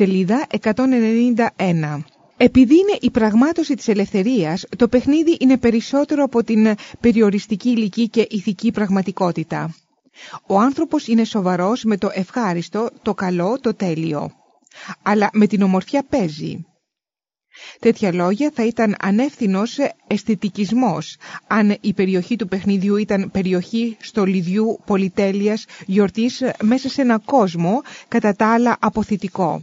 Σελίδα 191 επειδή είναι η πραγμάτωση της ελευθερίας, το παιχνίδι είναι περισσότερο από την περιοριστική ηλική και ηθική πραγματικότητα. Ο άνθρωπος είναι σοβαρός με το ευχάριστο, το καλό, το τέλειο. Αλλά με την ομορφιά παίζει. Τέτοια λόγια θα ήταν ανεύθυνος αισθητικισμός αν η περιοχή του παιχνιδιού ήταν περιοχή στολιδιού πολυτέλειας γιορτής μέσα σε ένα κόσμο κατά τα άλλα αποθητικό.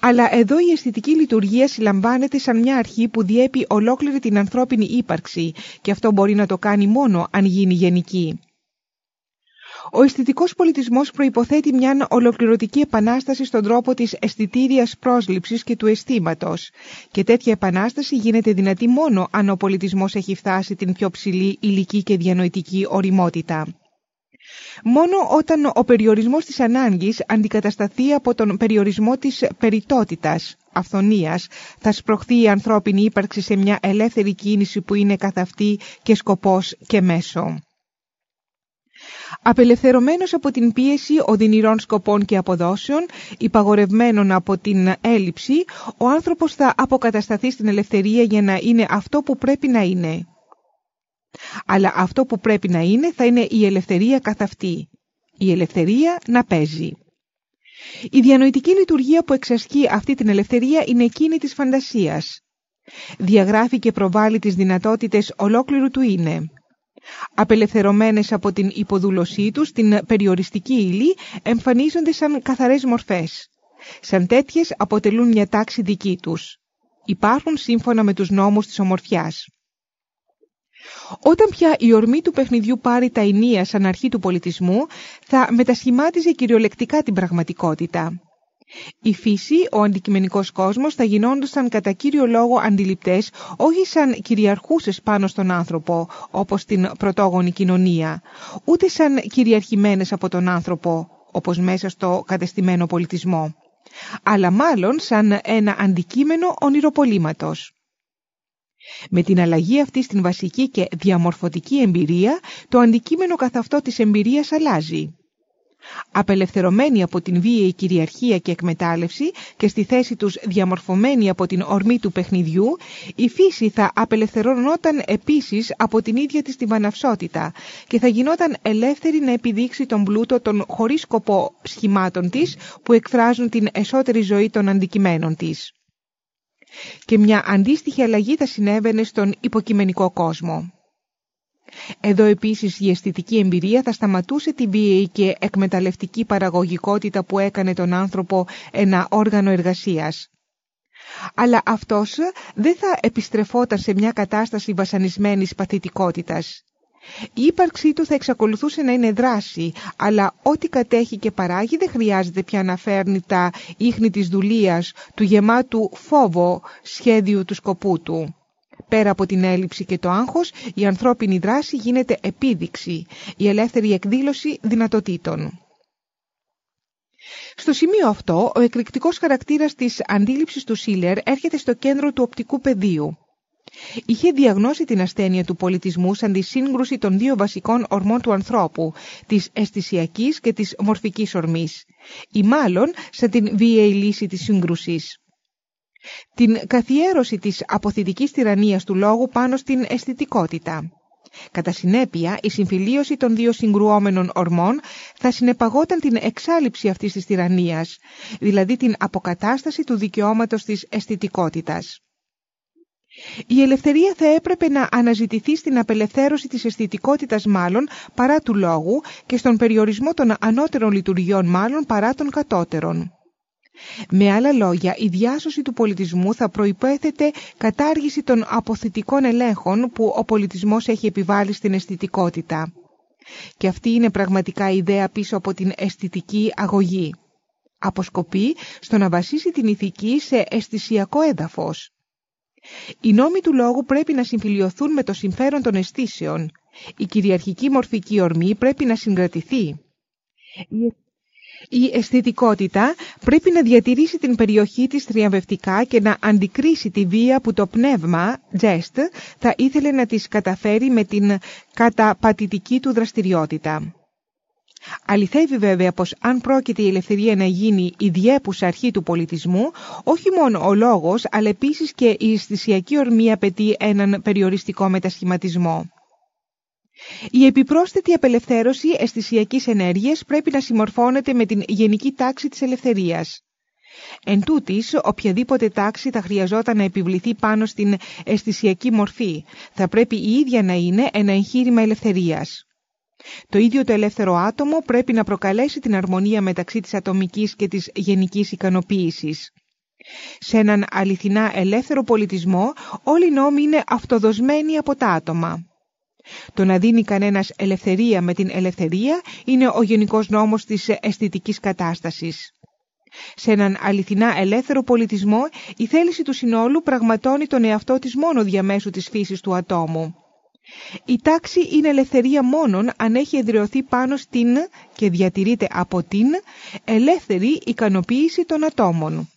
Αλλά εδώ η αισθητική λειτουργία συλλαμβάνεται σαν μια αρχή που διέπει ολόκληρη την ανθρώπινη ύπαρξη και αυτό μπορεί να το κάνει μόνο αν γίνει γενική. Ο αισθητικός πολιτισμός προϋποθέτει μια ολοκληρωτική επανάσταση στον τρόπο της αισθητήριας πρόσληψης και του αισθήματος. και τέτοια επανάσταση γίνεται δυνατή μόνο αν ο πολιτισμός έχει φτάσει την πιο ψηλή υλική και διανοητική οριμότητα. Μόνο όταν ο περιορισμός της ανάγκης αντικατασταθεί από τον περιορισμό της περιτότητας, αυθονίας, θα σπροχθεί η ανθρώπινη ύπαρξη σε μια ελεύθερη κίνηση που είναι καθ' αυτή και σκοπός και μέσο. Απελευθερωμένος από την πίεση οδυνηρών σκοπών και αποδόσεων, υπαγορευμένων από την έλλειψη, ο άνθρωπος θα αποκατασταθεί στην ελευθερία για να είναι αυτό που πρέπει να είναι. Αλλά αυτό που πρέπει να είναι θα είναι η ελευθερία καθ' αυτή. Η ελευθερία να παίζει. Η διανοητική λειτουργία που εξασκεί αυτή την ελευθερία είναι εκείνη της φαντασίας. Διαγράφει και προβάλλει τις δυνατότητες ολόκληρου του είναι. Απελευθερωμένες από την υποδούλωσή τους, την περιοριστική ύλη, εμφανίζονται σαν καθαρές μορφές. Σαν τέτοιες αποτελούν μια τάξη δική τους. Υπάρχουν σύμφωνα με τους νόμους της ομορφιάς. Όταν πια η ορμή του παιχνιδιού πάρει τα ενία σαν αρχή του πολιτισμού, θα μετασχημάτιζε κυριολεκτικά την πραγματικότητα. Η φύση, ο αντικειμενικός κόσμος θα γινόντουσαν κατά κύριο λόγο αντιληπτές όχι σαν κυριαρχούσες πάνω στον άνθρωπο, όπως την πρωτόγονη κοινωνία, ούτε σαν κυριαρχημένες από τον άνθρωπο, όπως μέσα στο κατεστημένο πολιτισμό, αλλά μάλλον σαν ένα αντικείμενο ονειροπολίματος. Με την αλλαγή αυτή στην βασική και διαμορφωτική εμπειρία, το αντικείμενο καθ' αυτό της εμπειρίας αλλάζει. Απελευθερωμένοι από την βίαιη κυριαρχία και εκμετάλλευση και στη θέση τους διαμορφωμένοι από την ορμή του παιχνιδιού, η φύση θα απελευθερωνόταν επίσης από την ίδια της τη βαναυσότητα και θα γινόταν ελεύθερη να επιδείξει τον πλούτο των χωρίς σκοπό σχημάτων της που εκφράζουν την εσωτερική ζωή των αντικειμένων της και μια αντίστοιχη αλλαγή θα συνέβαινε στον υποκειμενικό κόσμο. Εδώ επίσης η αισθητική εμπειρία θα σταματούσε τη βίαιη και εκμεταλλευτική παραγωγικότητα που έκανε τον άνθρωπο ένα όργανο εργασίας. Αλλά αυτός δεν θα επιστρεφόταν σε μια κατάσταση βασανισμένης παθητικότητας. Η ύπαρξή του θα εξακολουθούσε να είναι δράση, αλλά ό,τι κατέχει και παράγει δεν χρειάζεται πια να φέρνει τα ίχνη της δουλείας, του γεμάτου φόβο σχέδιου του σκοπού του. Πέρα από την έλλειψη και το άγχος, η ανθρώπινη δράση γίνεται επίδειξη, η ελεύθερη εκδήλωση δυνατοτήτων. Στο σημείο αυτό, ο εκρηκτικός χαρακτήρας της αντίληψης του Σίλερ έρχεται στο κέντρο του οπτικού πεδίου. Είχε διαγνώσει την ασθένεια του πολιτισμού σαν τη σύγκρουση των δύο βασικών ορμών του ανθρώπου, της αισθησιακής και της μορφικής ορμής, ή μάλλον σαν την βίαιη λύση της σύγκρουσης. Την καθιέρωση της αποθητικής τυραννίας του λόγου πάνω στην αισθητικότητα. Κατά συνέπεια, η συμφιλίωση των δύο συγκρουόμενων ορμών θα συνεπαγόταν την εξάλληψη αυτής της τυραννίας, δηλαδή την αποκατάσταση του δικαιώματος της αισθητικότητας. Η ελευθερία θα έπρεπε να αναζητηθεί στην απελευθέρωση της αισθητικότητας μάλλον παρά του λόγου και στον περιορισμό των ανώτερων λειτουργιών μάλλον παρά των κατώτερων. Με άλλα λόγια, η διάσωση του πολιτισμού θα προϋπέθεται κατάργηση των αποθητικών ελέγχων που ο πολιτισμός έχει επιβάλει στην αισθητικότητα. Και αυτή είναι πραγματικά η ιδέα πίσω από την αισθητική αγωγή. Αποσκοπεί στο να βασίσει την ηθική σε αισθησιακό έδαφος. Οι νόμοι του λόγου πρέπει να συμφιλειωθούν με το συμφέρον των αισθήσεων. Η κυριαρχική μορφική ορμή πρέπει να συγκρατηθεί. Η αισθητικότητα πρέπει να διατηρήσει την περιοχή της θριαμβευτικά και να αντικρίσει τη βία που το πνεύμα, gest, θα ήθελε να της καταφέρει με την καταπατητική του δραστηριότητα. Αληθεύει βέβαια πως αν πρόκειται η ελευθερία να γίνει η διέπουσα αρχή του πολιτισμού, όχι μόνο ο λόγος, αλλά επίσης και η αισθησιακή ορμή απαιτεί έναν περιοριστικό μετασχηματισμό. Η επιπρόσθετη απελευθέρωση αισθησιακής ενέργειας πρέπει να συμμορφώνεται με την γενική τάξη της ελευθερίας. Εν τούτης, οποιαδήποτε τάξη θα χρειαζόταν να επιβληθεί πάνω στην αισθησιακή μορφή, θα πρέπει η ίδια να είναι ένα εγχείρημα ελευθερίας. Το ίδιο το ελεύθερο άτομο πρέπει να προκαλέσει την αρμονία μεταξύ της ατομικής και της γενικής ικανοποίησης. Σε έναν αληθινά ελεύθερο πολιτισμό όλοι οι νόμοι είναι αυτοδοσμένοι από τα άτομα. Το να δίνει κανένας ελευθερία με την ελευθερία είναι ο γενικός νόμος της αισθητικής κατάστασης. Σε έναν αληθινά ελεύθερο πολιτισμό η θέληση του συνόλου πραγματώνει τον εαυτό της μόνο διαμέσου της φύσης του ατόμου. Η τάξη είναι ελευθερία μόνον αν έχει εδραιωθεί πάνω στην και διατηρείται από την ελεύθερη ικανοποίηση των ατόμων.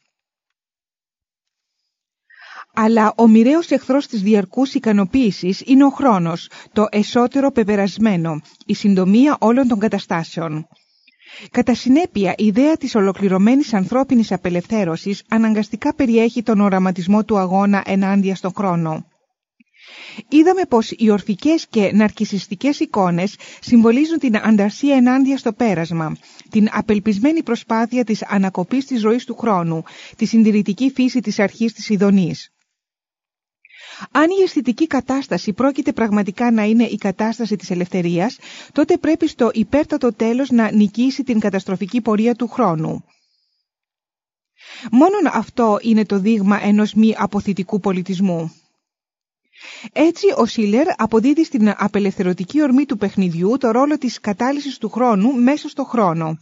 Αλλά ο μοιραίος εχθρός της διαρκούς ικανοποίησης είναι ο χρόνος, το εσωτερό πεπερασμένο, η συντομία όλων των καταστάσεων. Κατά συνέπεια, η ιδέα της ολοκληρωμένης ανθρώπινης απελευθέρωσης αναγκαστικά περιέχει τον οραματισμό του αγώνα ενάντια στον χρόνο. Είδαμε πως οι ορφικές και ναρκισιστικές εικόνες συμβολίζουν την ανταρσία ενάντια στο πέρασμα, την απελπισμένη προσπάθεια της ανακοπής της ροής του χρόνου, τη συντηρητική φύση της αρχής της ειδονής. Αν η αισθητική κατάσταση πρόκειται πραγματικά να είναι η κατάσταση της ελευθερίας, τότε πρέπει στο υπέρτατο τέλος να νικήσει την καταστροφική πορεία του χρόνου. Μόνον αυτό είναι το δείγμα ενός μη αποθητικού πολιτισμού. Έτσι ο Σίλερ αποδίδει στην απελευθερωτική ορμή του παιχνιδιού το ρόλο της κατάλυσης του χρόνου μέσα στο χρόνο,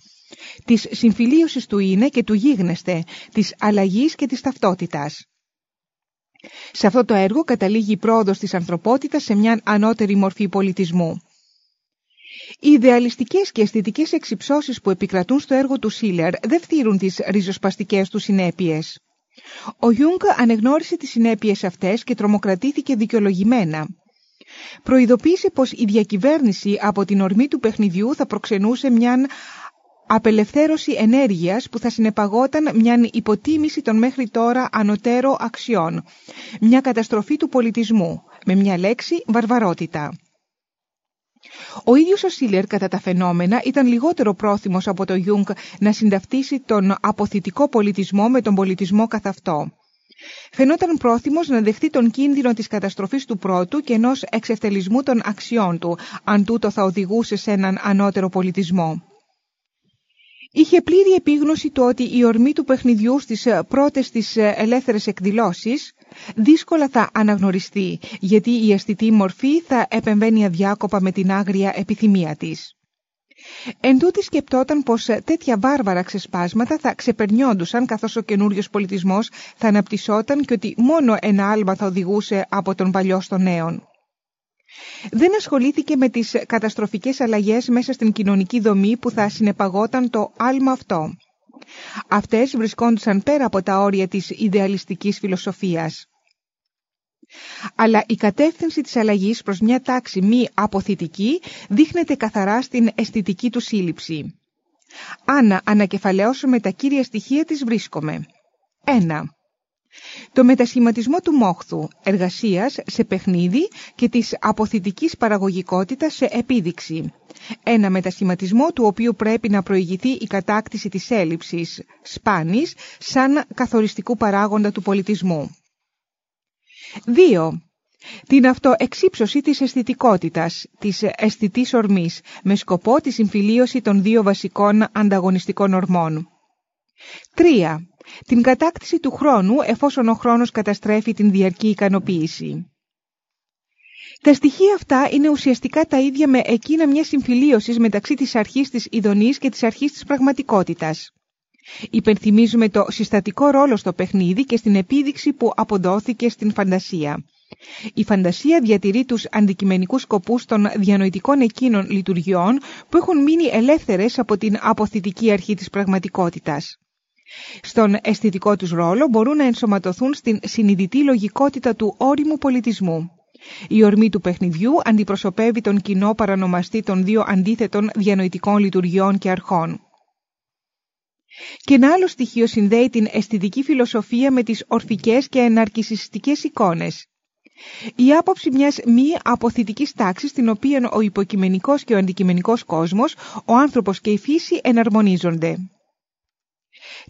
της συμφιλίωσης του είναι και του γίγνεσθαι, της αλλαγής και της ταυτότητας. Σε αυτό το έργο καταλήγει η πρόοδος της ανθρωπότητας σε μια ανώτερη μορφή πολιτισμού. Οι ιδεαλιστικές και αισθητικές εξυψώσεις που επικρατούν στο έργο του Σίλερ δεν φθείρουν τις ριζοσπαστικές του συνέπειες. Ο Γιουνγκ ανεγνώρισε τις συνέπειες αυτές και τρομοκρατήθηκε δικαιολογημένα. Προειδοποίησε πως η διακυβέρνηση από την ορμή του παιχνιδιού θα προξενούσε μια απελευθέρωση ενέργειας που θα συνεπαγόταν μια υποτίμηση των μέχρι τώρα ανωτέρω αξιών, μια καταστροφή του πολιτισμού, με μια λέξη βαρβαρότητα. Ο ίδιος ο Σίλερ κατά τα φαινόμενα ήταν λιγότερο πρόθυμος από το Γιουνγκ να συνταυτίσει τον απωθητικό πολιτισμό με τον πολιτισμό καθ' αυτό. Φαινόταν πρόθυμος να δεχτεί τον κίνδυνο της καταστροφής του πρώτου και ενός εξευτελισμού των αξιών του, αν τούτο θα οδηγούσε σε έναν ανώτερο πολιτισμό. Είχε πλήρη επίγνωση του ότι η ορμή του παιχνιδιού στις πρώτες της ελεύθερες εκδηλώσεις δύσκολα θα αναγνωριστεί, γιατί η αισθητή μορφή θα επεμβαίνει αδιάκοπα με την άγρια επιθυμία της. Εν τούτη σκεπτόταν πως τέτοια βάρβαρα ξεσπάσματα θα ξεπερνιόντουσαν καθώς ο καινούριος πολιτισμός θα αναπτυσσόταν και ότι μόνο ένα άλμα θα οδηγούσε από τον παλιό στο νέον. Δεν ασχολήθηκε με τις καταστροφικές αλλαγές μέσα στην κοινωνική δομή που θα συνεπαγόταν το άλμα αυτό. Αυτές βρισκόντουσαν πέρα από τα όρια της ιδεαλιστικής φιλοσοφίας. Αλλά η κατεύθυνση της αλλαγής προς μια τάξη μη αποθητική δείχνεται καθαρά στην αισθητική του σύλληψη. Αν ανακεφαλαίωσουμε τα κύρια στοιχεία της βρίσκομαι. 1. Το μετασχηματισμό του μόχθου, εργασίας σε παιχνίδι και της αποθητικής παραγωγικότητας σε επίδειξη. Ένα μετασχηματισμό του οποίου πρέπει να προηγηθεί η κατάκτηση της έλλειψης, σπάνης, σαν καθοριστικού παράγοντα του πολιτισμού. 2. Την αυτοεξύψωση της αισθητικότητας, της αισθητής ορμής, με σκοπό τη συμφιλίωση των δύο βασικών ανταγωνιστικών ορμών. 3. Την κατάκτηση του χρόνου εφόσον ο χρόνος καταστρέφει την διαρκή ικανοποίηση. Τα στοιχεία αυτά είναι ουσιαστικά τα ίδια με εκείνα μια συμφιλίωσης μεταξύ της αρχής της ειδονής και της αρχής της πραγματικότητας. Υπενθυμίζουμε το συστατικό ρόλο στο παιχνίδι και στην επίδειξη που αποδόθηκε στην φαντασία. Η φαντασία διατηρεί τους αντικειμενικούς σκοπούς των διανοητικών εκείνων λειτουργιών που έχουν μείνει ελεύθερες από την αποθητική αρχή της πραγματικότητας. Στον αισθητικό τους ρόλο μπορούν να ενσωματωθούν στην συνειδητή λογικότητα του όριμου πολιτισμού. Η ορμή του παιχνιδιού αντιπροσωπεύει τον κοινό παρανομαστή των δύο αντίθετων διανοητικών λειτουργιών και αρχών. Και ένα άλλο στοιχείο συνδέει την αισθητική φιλοσοφία με τις ορφικές και εναρκισιστικές εικόνες. Η άποψη μιας μη αποθητικής τάξης στην οποία ο υποκειμενικός και ο αντικειμενικός κόσμος, ο άνθρωπος και η φύση εναρμονίζονται.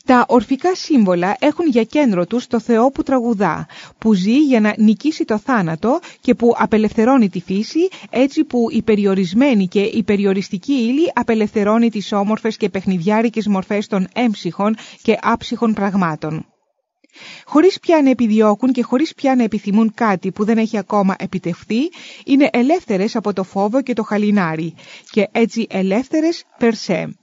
Τα ορφικά σύμβολα έχουν για κέντρο τους το Θεό που τραγουδά, που ζει για να νικήσει το θάνατο και που απελευθερώνει τη φύση, έτσι που η περιορισμένη και η περιοριστική ύλη απελευθερώνει τις όμορφες και παιχνιδιάρικες μορφές των έμψυχων και άψυχων πραγμάτων. Χωρίς πια να επιδιώκουν και χωρίς πια να επιθυμούν κάτι που δεν έχει ακόμα επιτευχθεί, είναι ελεύθερες από το φόβο και το χαλινάρι και έτσι ελεύθερες περσέ.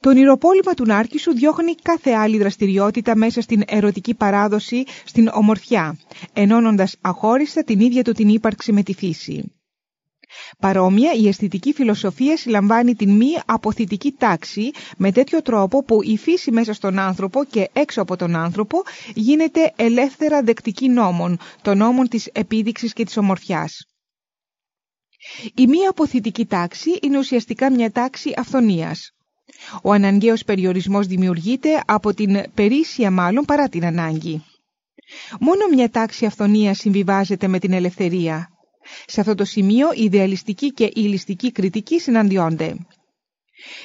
Το ονειροπόλημα του Νάρκησου διώχνει κάθε άλλη δραστηριότητα μέσα στην ερωτική παράδοση, στην ομορφιά, ενώνοντας αχώριστα την ίδια του την ύπαρξη με τη φύση. Παρόμοια, η αισθητική φιλοσοφία συλλαμβάνει την μη αποθητική τάξη με τέτοιο τρόπο που η φύση μέσα στον άνθρωπο και έξω από τον άνθρωπο γίνεται ελεύθερα δεκτική νόμων, των νόμων της επίδειξης και της ομορφιάς. Η μη αποθητική τάξη είναι ουσιαστικά μια τάξη αυθονίας. Ο αναγκαίος περιορισμός δημιουργείται από την περίσσια μάλλον παρά την ανάγκη. Μόνο μια τάξη αυθονίας συμβιβάζεται με την ελευθερία. Σε αυτό το σημείο η ιδεαλιστική και η ληστική κριτική συναντιόνται.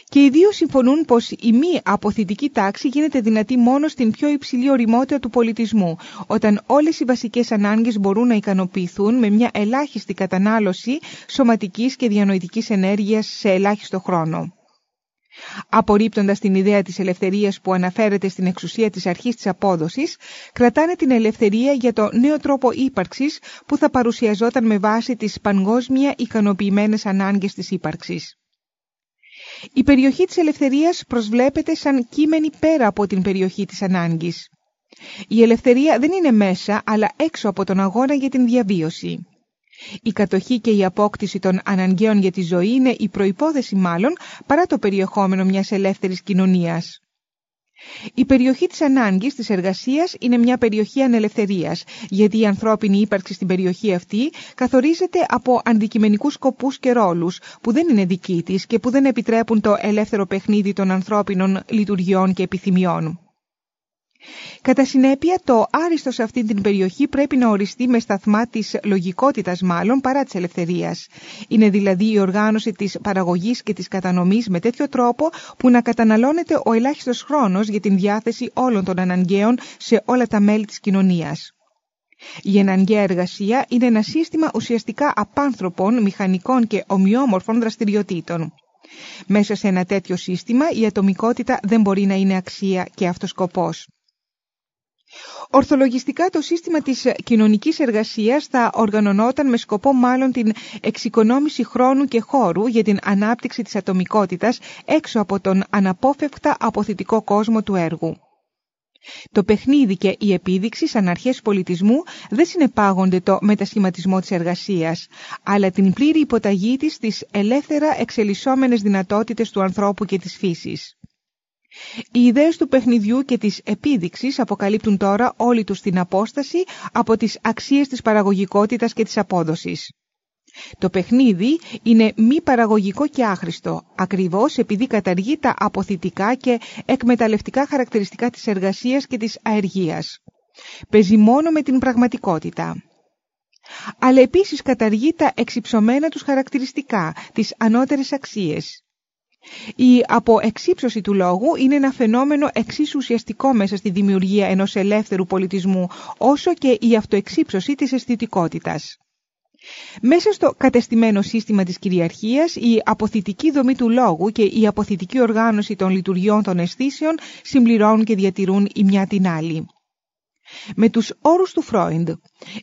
Και οι δύο συμφωνούν πως η μη αποθητική τάξη γίνεται δυνατή μόνο στην πιο υψηλή οριμότητα του πολιτισμού, όταν όλες οι βασικές ανάγκες μπορούν να ικανοποιηθούν με μια ελάχιστη κατανάλωση σωματικής και διανοητικής ενέργειας σε ελάχιστο χρόνο. Απορρίπτοντας την ιδέα της ελευθερίας που αναφέρεται στην εξουσία της αρχής της απόδοσης, κρατάνε την ελευθερία για το νέο τρόπο ύπαρξης που θα παρουσιαζόταν με βάση τις παγκόσμια ικανοποιημένες ανάγκες της ύπαρξης. Η περιοχή της ελευθερίας προσβλέπεται σαν κείμενη πέρα από την περιοχή της ανάγκης. Η ελευθερία δεν είναι μέσα, αλλά έξω από τον αγώνα για την διαβίωση. Η κατοχή και η απόκτηση των αναγκαίων για τη ζωή είναι η προϋπόθεση μάλλον παρά το περιεχόμενο μιας ελεύθερης κοινωνίας. Η περιοχή της ανάγκης της εργασίας είναι μια περιοχή ανελευθερίας, γιατί η ανθρώπινη ύπαρξη στην περιοχή αυτή καθορίζεται από αντικειμενικούς σκοπούς και ρόλους, που δεν είναι δικοί της και που δεν επιτρέπουν το ελεύθερο παιχνίδι των ανθρώπινων λειτουργιών και επιθυμιών. Κατά συνέπεια, το άριστος σε αυτή την περιοχή πρέπει να οριστεί με σταθμά της λογικότητας μάλλον παρά της ελευθερίας. Είναι δηλαδή η οργάνωση της παραγωγής και της κατανομής με τέτοιο τρόπο που να καταναλώνεται ο ελάχιστος χρόνος για την διάθεση όλων των αναγκαίων σε όλα τα μέλη της κοινωνίας. Η εναγκαία εργασία είναι ένα σύστημα ουσιαστικά απάνθρωπων, μηχανικών και ομοιόμορφων δραστηριοτήτων. Μέσα σε ένα τέτοιο σύστημα η ατομικότητα δεν μπορεί να είναι αξία και αυτός σκοπός. Ορθολογιστικά το σύστημα της κοινωνικής εργασίας θα οργανωνόταν με σκοπό μάλλον την εξοικονόμηση χρόνου και χώρου για την ανάπτυξη της ατομικότητας έξω από τον αναπόφευκτα αποθητικό κόσμο του έργου. Το παιχνίδι και η επίδειξη σαν αρχές πολιτισμού δεν συνεπάγονται το μετασχηματισμό της εργασίας, αλλά την πλήρη υποταγή της στις ελεύθερα εξελισσόμενες δυνατότητες του ανθρώπου και της φύσης. Οι ιδέες του παιχνιδιού και της επίδειξης αποκαλύπτουν τώρα όλη τους την απόσταση από τις αξίες της παραγωγικότητας και της απόδοσης. Το παιχνίδι είναι μη παραγωγικό και άχρηστο, ακριβώς επειδή καταργεί τα αποθητικά και εκμεταλλευτικά χαρακτηριστικά της εργασίας και της αεργίας. Παίζει μόνο με την πραγματικότητα. Αλλά επίσης καταργεί τα εξυψωμένα τους χαρακτηριστικά, τις ανώτερες αξίες. Η αποεξύψωση του λόγου είναι ένα φαινόμενο εξίσου ουσιαστικό μέσα στη δημιουργία ενός ελεύθερου πολιτισμού, όσο και η αυτοεξύψωση της αισθητικότητας. Μέσα στο κατεστημένο σύστημα της κυριαρχίας, η αποθητική δομή του λόγου και η αποθητική οργάνωση των λειτουργιών των αισθήσεων συμπληρώνουν και διατηρούν η μια την άλλη. Με τους όρους του Φρόιντ,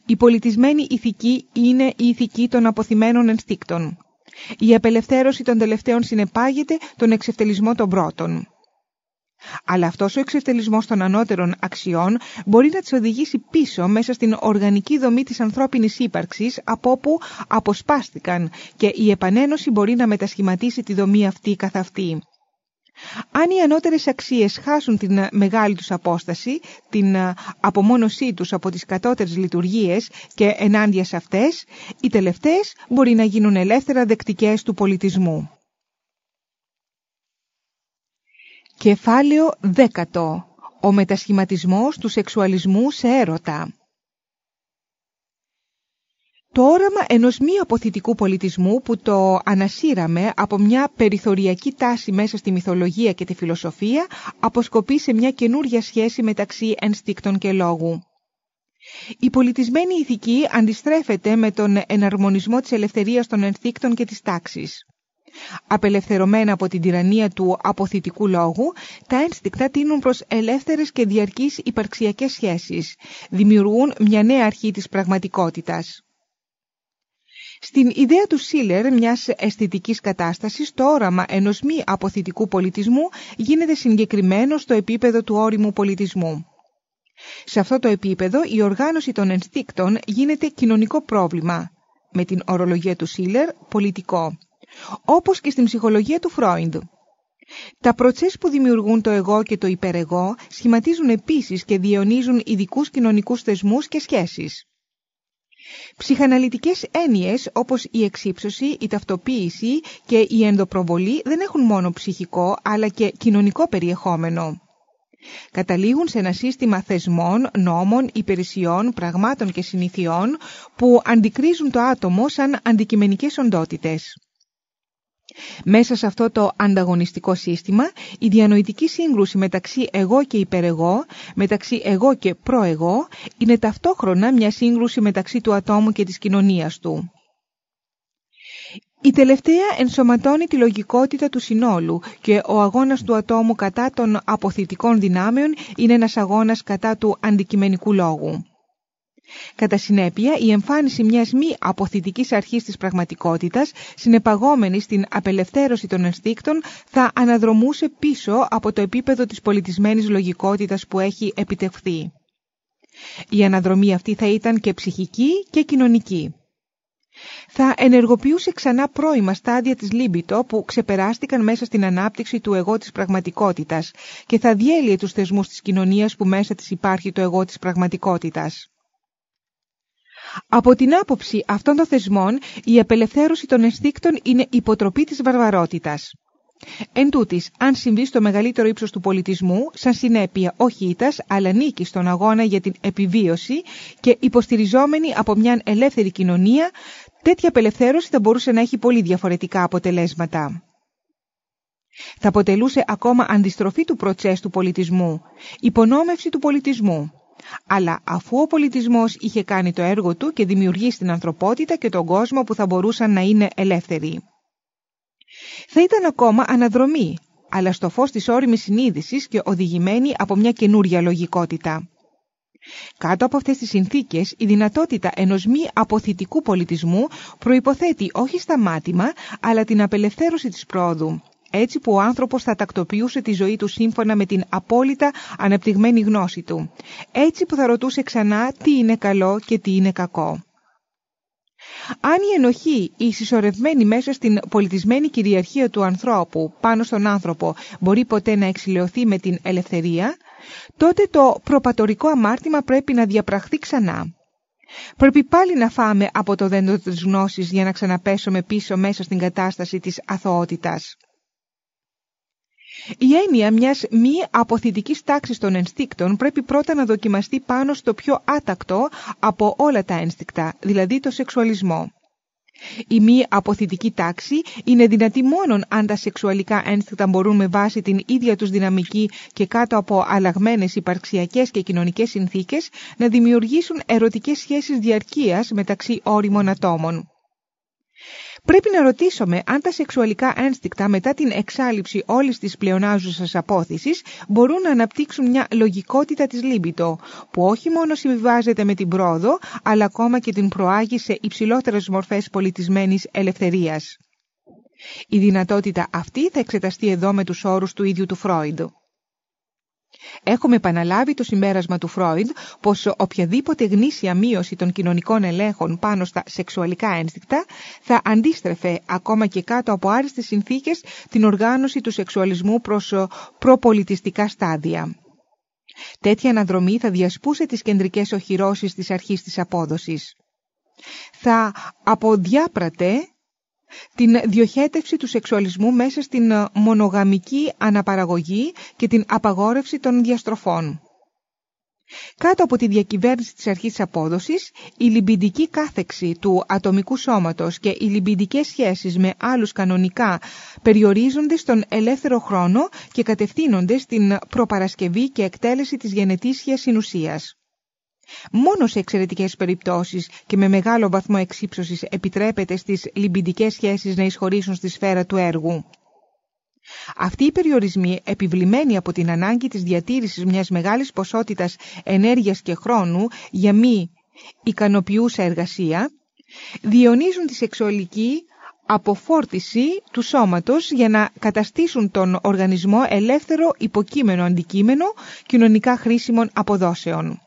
η πολιτισμένη ηθική είναι η ηθική των αποθυμένων ενστίκτων. Η απελευθέρωση των τελευταίων συνεπάγεται τον εξευτελισμό των πρώτων. Αλλά αυτός ο εξευτελισμός των ανώτερων αξιών μπορεί να τις οδηγήσει πίσω μέσα στην οργανική δομή της ανθρώπινης ύπαρξης από όπου αποσπάστηκαν και η επανένωση μπορεί να μετασχηματίσει τη δομή αυτή καθ' αυτή. Αν οι ανώτερες αξίες χάσουν την μεγάλη τους απόσταση, την απομόνωσή τους από τις κατώτερες λειτουργίες και ενάντια σε αυτές, οι τελευταίες μπορεί να γίνουν ελεύθερα δεκτικές του πολιτισμού. Κεφάλαιο 10. Ο μετασχηματισμός του σεξουαλισμού σε έρωτα. Το όραμα ενός μη αποθητικού πολιτισμού που το ανασύραμε από μια περιθωριακή τάση μέσα στη μυθολογία και τη φιλοσοφία αποσκοπεί σε μια καινούρια σχέση μεταξύ ενστίκτων και λόγου. Η πολιτισμένη ηθική αντιστρέφεται με τον εναρμονισμό της ελευθερίας των ενστίκτων και της τάξης. Απελευθερωμένα από την τυραννία του αποθητικού λόγου, τα ένστικτα τίνουν προς ελεύθερες και διαρκείς υπαρξιακές σχέσεις, δημιουργούν μια νέα αρχή της πραγματικότητας. Στην ιδέα του Σίλερ μιας αισθητικής κατάστασης, το όραμα ενός μη αποθητικού πολιτισμού γίνεται συγκεκριμένο στο επίπεδο του όριμου πολιτισμού. Σε αυτό το επίπεδο η οργάνωση των ενστίκτων γίνεται κοινωνικό πρόβλημα, με την ορολογία του Σίλερ πολιτικό, όπως και στην ψυχολογία του Φρόιντ. Τα προτσές που δημιουργούν το εγώ και το υπερεγώ σχηματίζουν επίσης και διαιωνίζουν ειδικούς κοινωνικούς θεσμούς και σχέσεις. Ψυχαναλυτικές έννοιες όπως η εξύψωση, η ταυτοποίηση και η ενδοπροβολή δεν έχουν μόνο ψυχικό αλλά και κοινωνικό περιεχόμενο. Καταλήγουν σε ένα σύστημα θεσμών, νόμων, υπηρεσιών, πραγμάτων και συνηθιών που αντικρίζουν το άτομο σαν αντικειμενικές οντότητες. Μέσα σε αυτό το ανταγωνιστικό σύστημα, η διανοητική σύγκρουση μεταξύ εγώ και υπερεγώ, μεταξύ εγώ και προεγώ, είναι ταυτόχρονα μια σύγκρουση μεταξύ του ατόμου και της κοινωνίας του. Η τελευταία ενσωματώνει τη λογικότητα του συνόλου και ο αγώνας του ατόμου κατά των αποθητικών δυνάμεων είναι ένας αγώνας κατά του αντικειμενικού λόγου. Κατά συνέπεια, η εμφάνιση μιας μη αποθητικής αρχής της πραγματικότητας, συνεπαγόμενη στην απελευθέρωση των ενστίκτων, θα αναδρομούσε πίσω από το επίπεδο της πολιτισμένης λογικότητας που έχει επιτευχθεί. Η αναδρομή αυτή θα ήταν και ψυχική και κοινωνική. Θα ενεργοποιούσε ξανά πρώιμα στάδια της Λίμπητο που ξεπεράστηκαν μέσα στην ανάπτυξη του εγώ της πραγματικότητας και θα διέλυε τους θεσμούς της κοινωνίας που μέσα της υπάρχει το εγώ της πραγματικότητας. Από την άποψη αυτών των θεσμών, η απελευθέρωση των αισθήκτων είναι υποτροπή της βαρβαρότητας. Εν τούτης, αν συμβεί στο μεγαλύτερο ύψος του πολιτισμού, σαν συνέπεια όχι ήτας, αλλά νίκη στον αγώνα για την επιβίωση και υποστηριζόμενη από μια ελεύθερη κοινωνία, τέτοια απελευθέρωση θα μπορούσε να έχει πολύ διαφορετικά αποτελέσματα. Θα αποτελούσε ακόμα αντιστροφή του προτσές του πολιτισμού, υπονόμευση του πολιτισμού, αλλά αφού ο πολιτισμός είχε κάνει το έργο του και δημιουργεί στην ανθρωπότητα και τον κόσμο που θα μπορούσαν να είναι ελεύθεροι. Θα ήταν ακόμα αναδρομή, αλλά στο φως της όριμης συνείδησης και οδηγημένη από μια καινούρια λογικότητα. Κάτω από αυτές τις συνθήκες, η δυνατότητα ενός μη αποθητικού πολιτισμού προϋποθέτει όχι σταμάτημα, αλλά την απελευθέρωση της πρόοδου, έτσι που ο άνθρωπος θα τακτοποιούσε τη ζωή του σύμφωνα με την απόλυτα αναπτυγμένη γνώση του, έτσι που θα ρωτούσε ξανά τι είναι καλό και τι είναι κακό. Αν η ενοχή, η συσσωρευμένη μέσα στην πολιτισμένη κυριαρχία του ανθρώπου πάνω στον άνθρωπο μπορεί ποτέ να εξηλαιωθεί με την ελευθερία, τότε το προπατορικό αμάρτημα πρέπει να διαπραχθεί ξανά. Πρέπει πάλι να φάμε από το δέντρο της γνώσης για να ξαναπέσουμε πίσω μέσα στην κατάσταση της αθωότητας. Η έννοια μιας μη αποθητικής τάξης των ενστίκτων πρέπει πρώτα να δοκιμαστεί πάνω στο πιο άτακτο από όλα τα ένστικτα, δηλαδή το σεξουαλισμό. Η μη αποθητική τάξη είναι δυνατή μόνον αν τα σεξουαλικά ένστικτα μπορούν με βάση την ίδια τους δυναμική και κάτω από αλλαγμένες υπαρξιακές και κοινωνικές συνθήκες να δημιουργήσουν ερωτικές σχέσεις διαρκείας μεταξύ όριμων ατόμων. Πρέπει να ρωτήσουμε αν τα σεξουαλικά ένστικτα μετά την εξάλληψη όλης της πλεονάζουσας απόθεσης μπορούν να αναπτύξουν μια λογικότητα της λίμπητο, που όχι μόνο συμβιβάζεται με την πρόοδο, αλλά ακόμα και την προάγει σε υψηλότερες μορφές πολιτισμένης ελευθερίας. Η δυνατότητα αυτή θα εξεταστεί εδώ με τους όρους του ίδιου του Φρόιντ. Έχουμε επαναλάβει το συμπέρασμα του Φρόιντ πως οποιαδήποτε γνήσια μείωση των κοινωνικών ελέγχων πάνω στα σεξουαλικά ένστικτα θα αντίστρεφε ακόμα και κάτω από άριστες συνθήκες την οργάνωση του σεξουαλισμού προς προπολιτιστικά στάδια. Τέτοια αναδρομή θα διασπούσε τις κεντρικές οχυρώσεις της αρχής της απόδοσης. Θα αποδιάπρατε την διοχέτευση του σεξουαλισμού μέσα στην ε, μονογαμική αναπαραγωγή και την απαγόρευση των διαστροφών. Κάτω από τη διακυβέρνηση της αρχής της απόδοσης, η λιμπιντική κάθεξη του ατομικού σώματος και οι λιμπιντικές σχέσεις με άλλους κανονικά περιορίζονται στον ελεύθερο χρόνο και κατευθύνονται στην προπαρασκευή και εκτέλεση της γενετήσιας συνουσίας. Μόνο σε εξαιρετικές περιπτώσεις και με μεγάλο βαθμό εξύψωσης επιτρέπεται στις λιμπιντικές σχέσεις να εισχωρήσουν στη σφαίρα του έργου. Αυτοί οι περιορισμοί, επιβλημένοι από την ανάγκη της διατήρησης μιας μεγάλης ποσότητας ενέργειας και χρόνου για μη ικανοποιούσα εργασία, διονύζουν τη σεξουαλική αποφόρτιση του σώματος για να καταστήσουν τον οργανισμό ελεύθερο υποκείμενο αντικείμενο κοινωνικά χρήσιμων αποδόσεων.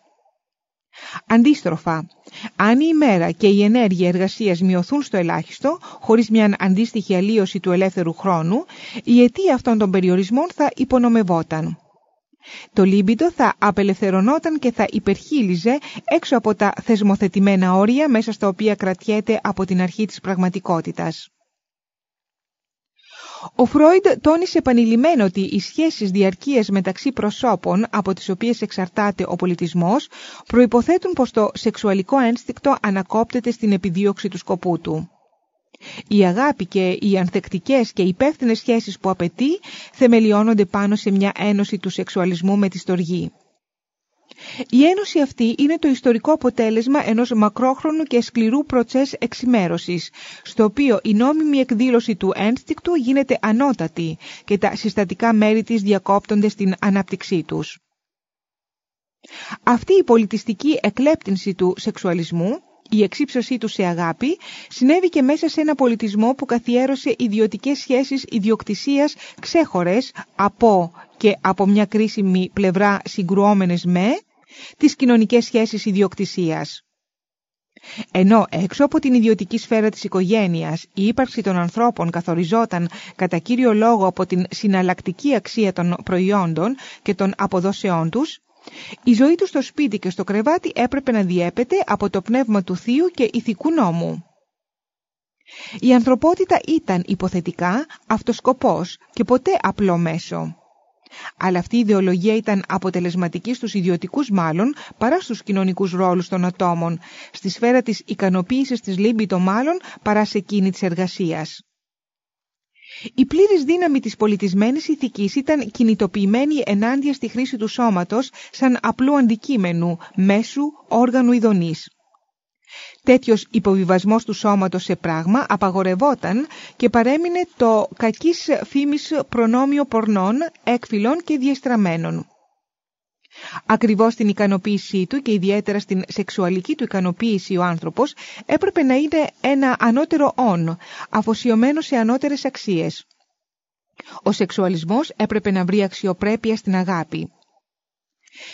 Αντίστροφα, αν η ημέρα και η ενέργεια εργασίας μειωθούν στο ελάχιστο, χωρίς μια αντίστοιχη αλλίωση του ελεύθερου χρόνου, η αιτία αυτών των περιορισμών θα υπονομευόταν. Το λίμπιτο θα απελευθερωνόταν και θα υπερχείλιζε έξω από τα θεσμοθετημένα όρια μέσα στα οποία κρατιέται από την αρχή της πραγματικότητας. Ο Φρόιντ τόνισε επανειλημμένο ότι οι σχέσεις διαρκείας μεταξύ προσώπων από τις οποίες εξαρτάται ο πολιτισμός προϋποθέτουν πως το σεξουαλικό ένστικτο ανακόπτεται στην επιδίωξη του σκοπού του. Η αγάπη και οι ανθεκτικές και υπεύθυνες σχέσεις που απαιτεί θεμελιώνονται πάνω σε μια ένωση του σεξουαλισμού με τη στοργή. Η ένωση αυτή είναι το ιστορικό αποτέλεσμα ενός μακρόχρονου και σκληρού προτσές εξημέρωσης, στο οποίο η νόμιμη εκδήλωση του ένστικτου γίνεται ανώτατη και τα συστατικά μέρη της διακόπτονται στην ανάπτυξή τους. Αυτή η πολιτιστική εκλέπτυνση του σεξουαλισμού, η εξύψωσή του σε αγάπη, συνέβη και μέσα σε ένα πολιτισμό που καθιέρωσε ιδιωτικές σχέσεις ιδιοκτησίας ξέχωρες από και από μια κρίσιμη πλευρά συγκρουόμενες με τις κοινωνικές σχέσεις ιδιοκτησίας. Ενώ έξω από την ιδιωτική σφαίρα της οικογένειας η ύπαρξη των ανθρώπων καθοριζόταν κατά κύριο λόγο από την συναλλακτική αξία των προϊόντων και των αποδόσεών τους, η ζωή τους στο σπίτι και στο κρεβάτι έπρεπε να διέπεται από το πνεύμα του θείου και ηθικού νόμου. Η ανθρωπότητα ήταν υποθετικά αυτοσκοπός και ποτέ απλό μέσο. Αλλά αυτή η ιδεολογία ήταν αποτελεσματική στους ιδιωτικούς μάλλον παρά στους κοινωνικούς ρόλους των ατόμων, στη σφαίρα της ικανοποίησης της λίμπητο μάλλον παρά σε εκείνη της εργασίας. Η πλήρης δύναμη της πολιτισμένης ηθικής ήταν κινητοποιημένη ενάντια στη χρήση του σώματος σαν απλού αντικείμενου, μέσου, όργανου ειδονής. Τέτοιος υποβιβασμός του σώματος σε πράγμα απαγορευόταν και παρέμεινε το κακής φήμης προνόμιο πορνών, έκφυλων και διεστραμμένων. Ακριβώς στην ικανοποίησή του και ιδιαίτερα στην σεξουαλική του ικανοποίηση ο άνθρωπος έπρεπε να είναι ένα ανώτερο όν, αφοσιωμένο σε ανώτερες αξίες. Ο σεξουαλισμός έπρεπε να βρει αξιοπρέπεια στην αγάπη.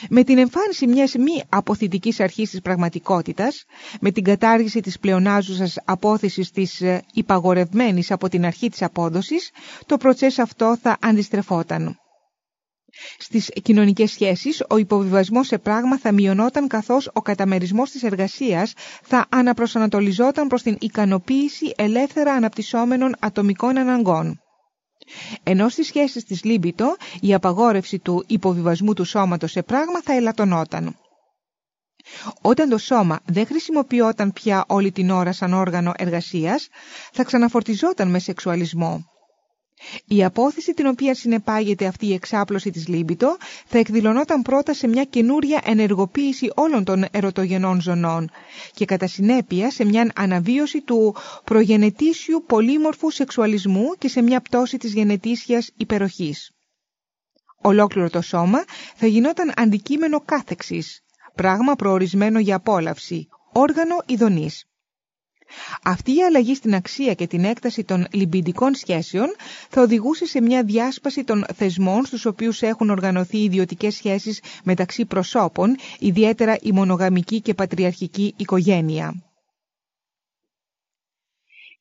Με την εμφάνιση μιας μη αποθητικής αρχής της πραγματικότητας, με την κατάργηση της πλεονάζουσας απόθεσης της ε, υπαγορευμένης από την αρχή της απόδοσης, το προτσές αυτό θα αντιστρεφόταν. Στις κοινωνικές σχέσεις, ο υποβιβασμός σε πράγμα θα μειωνόταν καθώς ο καταμερισμός της εργασίας θα αναπροσανατολιζόταν προς την ικανοποίηση ελεύθερα αναπτυσσόμενων ατομικών αναγκών. Ενώ στις σχέσεις της Λίμπητο η απαγόρευση του υποβιβασμού του σώματος σε πράγμα θα ελαττωνόταν. Όταν το σώμα δεν χρησιμοποιόταν πια όλη την ώρα σαν όργανο εργασίας, θα ξαναφορτιζόταν με σεξουαλισμό. Η απόθεση την οποία συνεπάγεται αυτή η εξάπλωση της Λίμπητο θα εκδηλωνόταν πρώτα σε μια καινούρια ενεργοποίηση όλων των ερωτογενών ζωνών και κατά συνέπεια σε μια αναβίωση του προγενετήσιου πολύμορφου σεξουαλισμού και σε μια πτώση της γενετήσιας υπεροχής. Ολόκληρο το σώμα θα γινόταν αντικείμενο κάθεξης, πράγμα προορισμένο για απόλαυση, όργανο ειδονής. Αυτή η αλλαγή στην αξία και την έκταση των λιμπιντικών σχέσεων θα οδηγούσε σε μια διάσπαση των θεσμών στους οποίους έχουν οργανωθεί ιδιωτικές σχέσεις μεταξύ προσώπων, ιδιαίτερα η μονογαμική και πατριαρχική οικογένεια.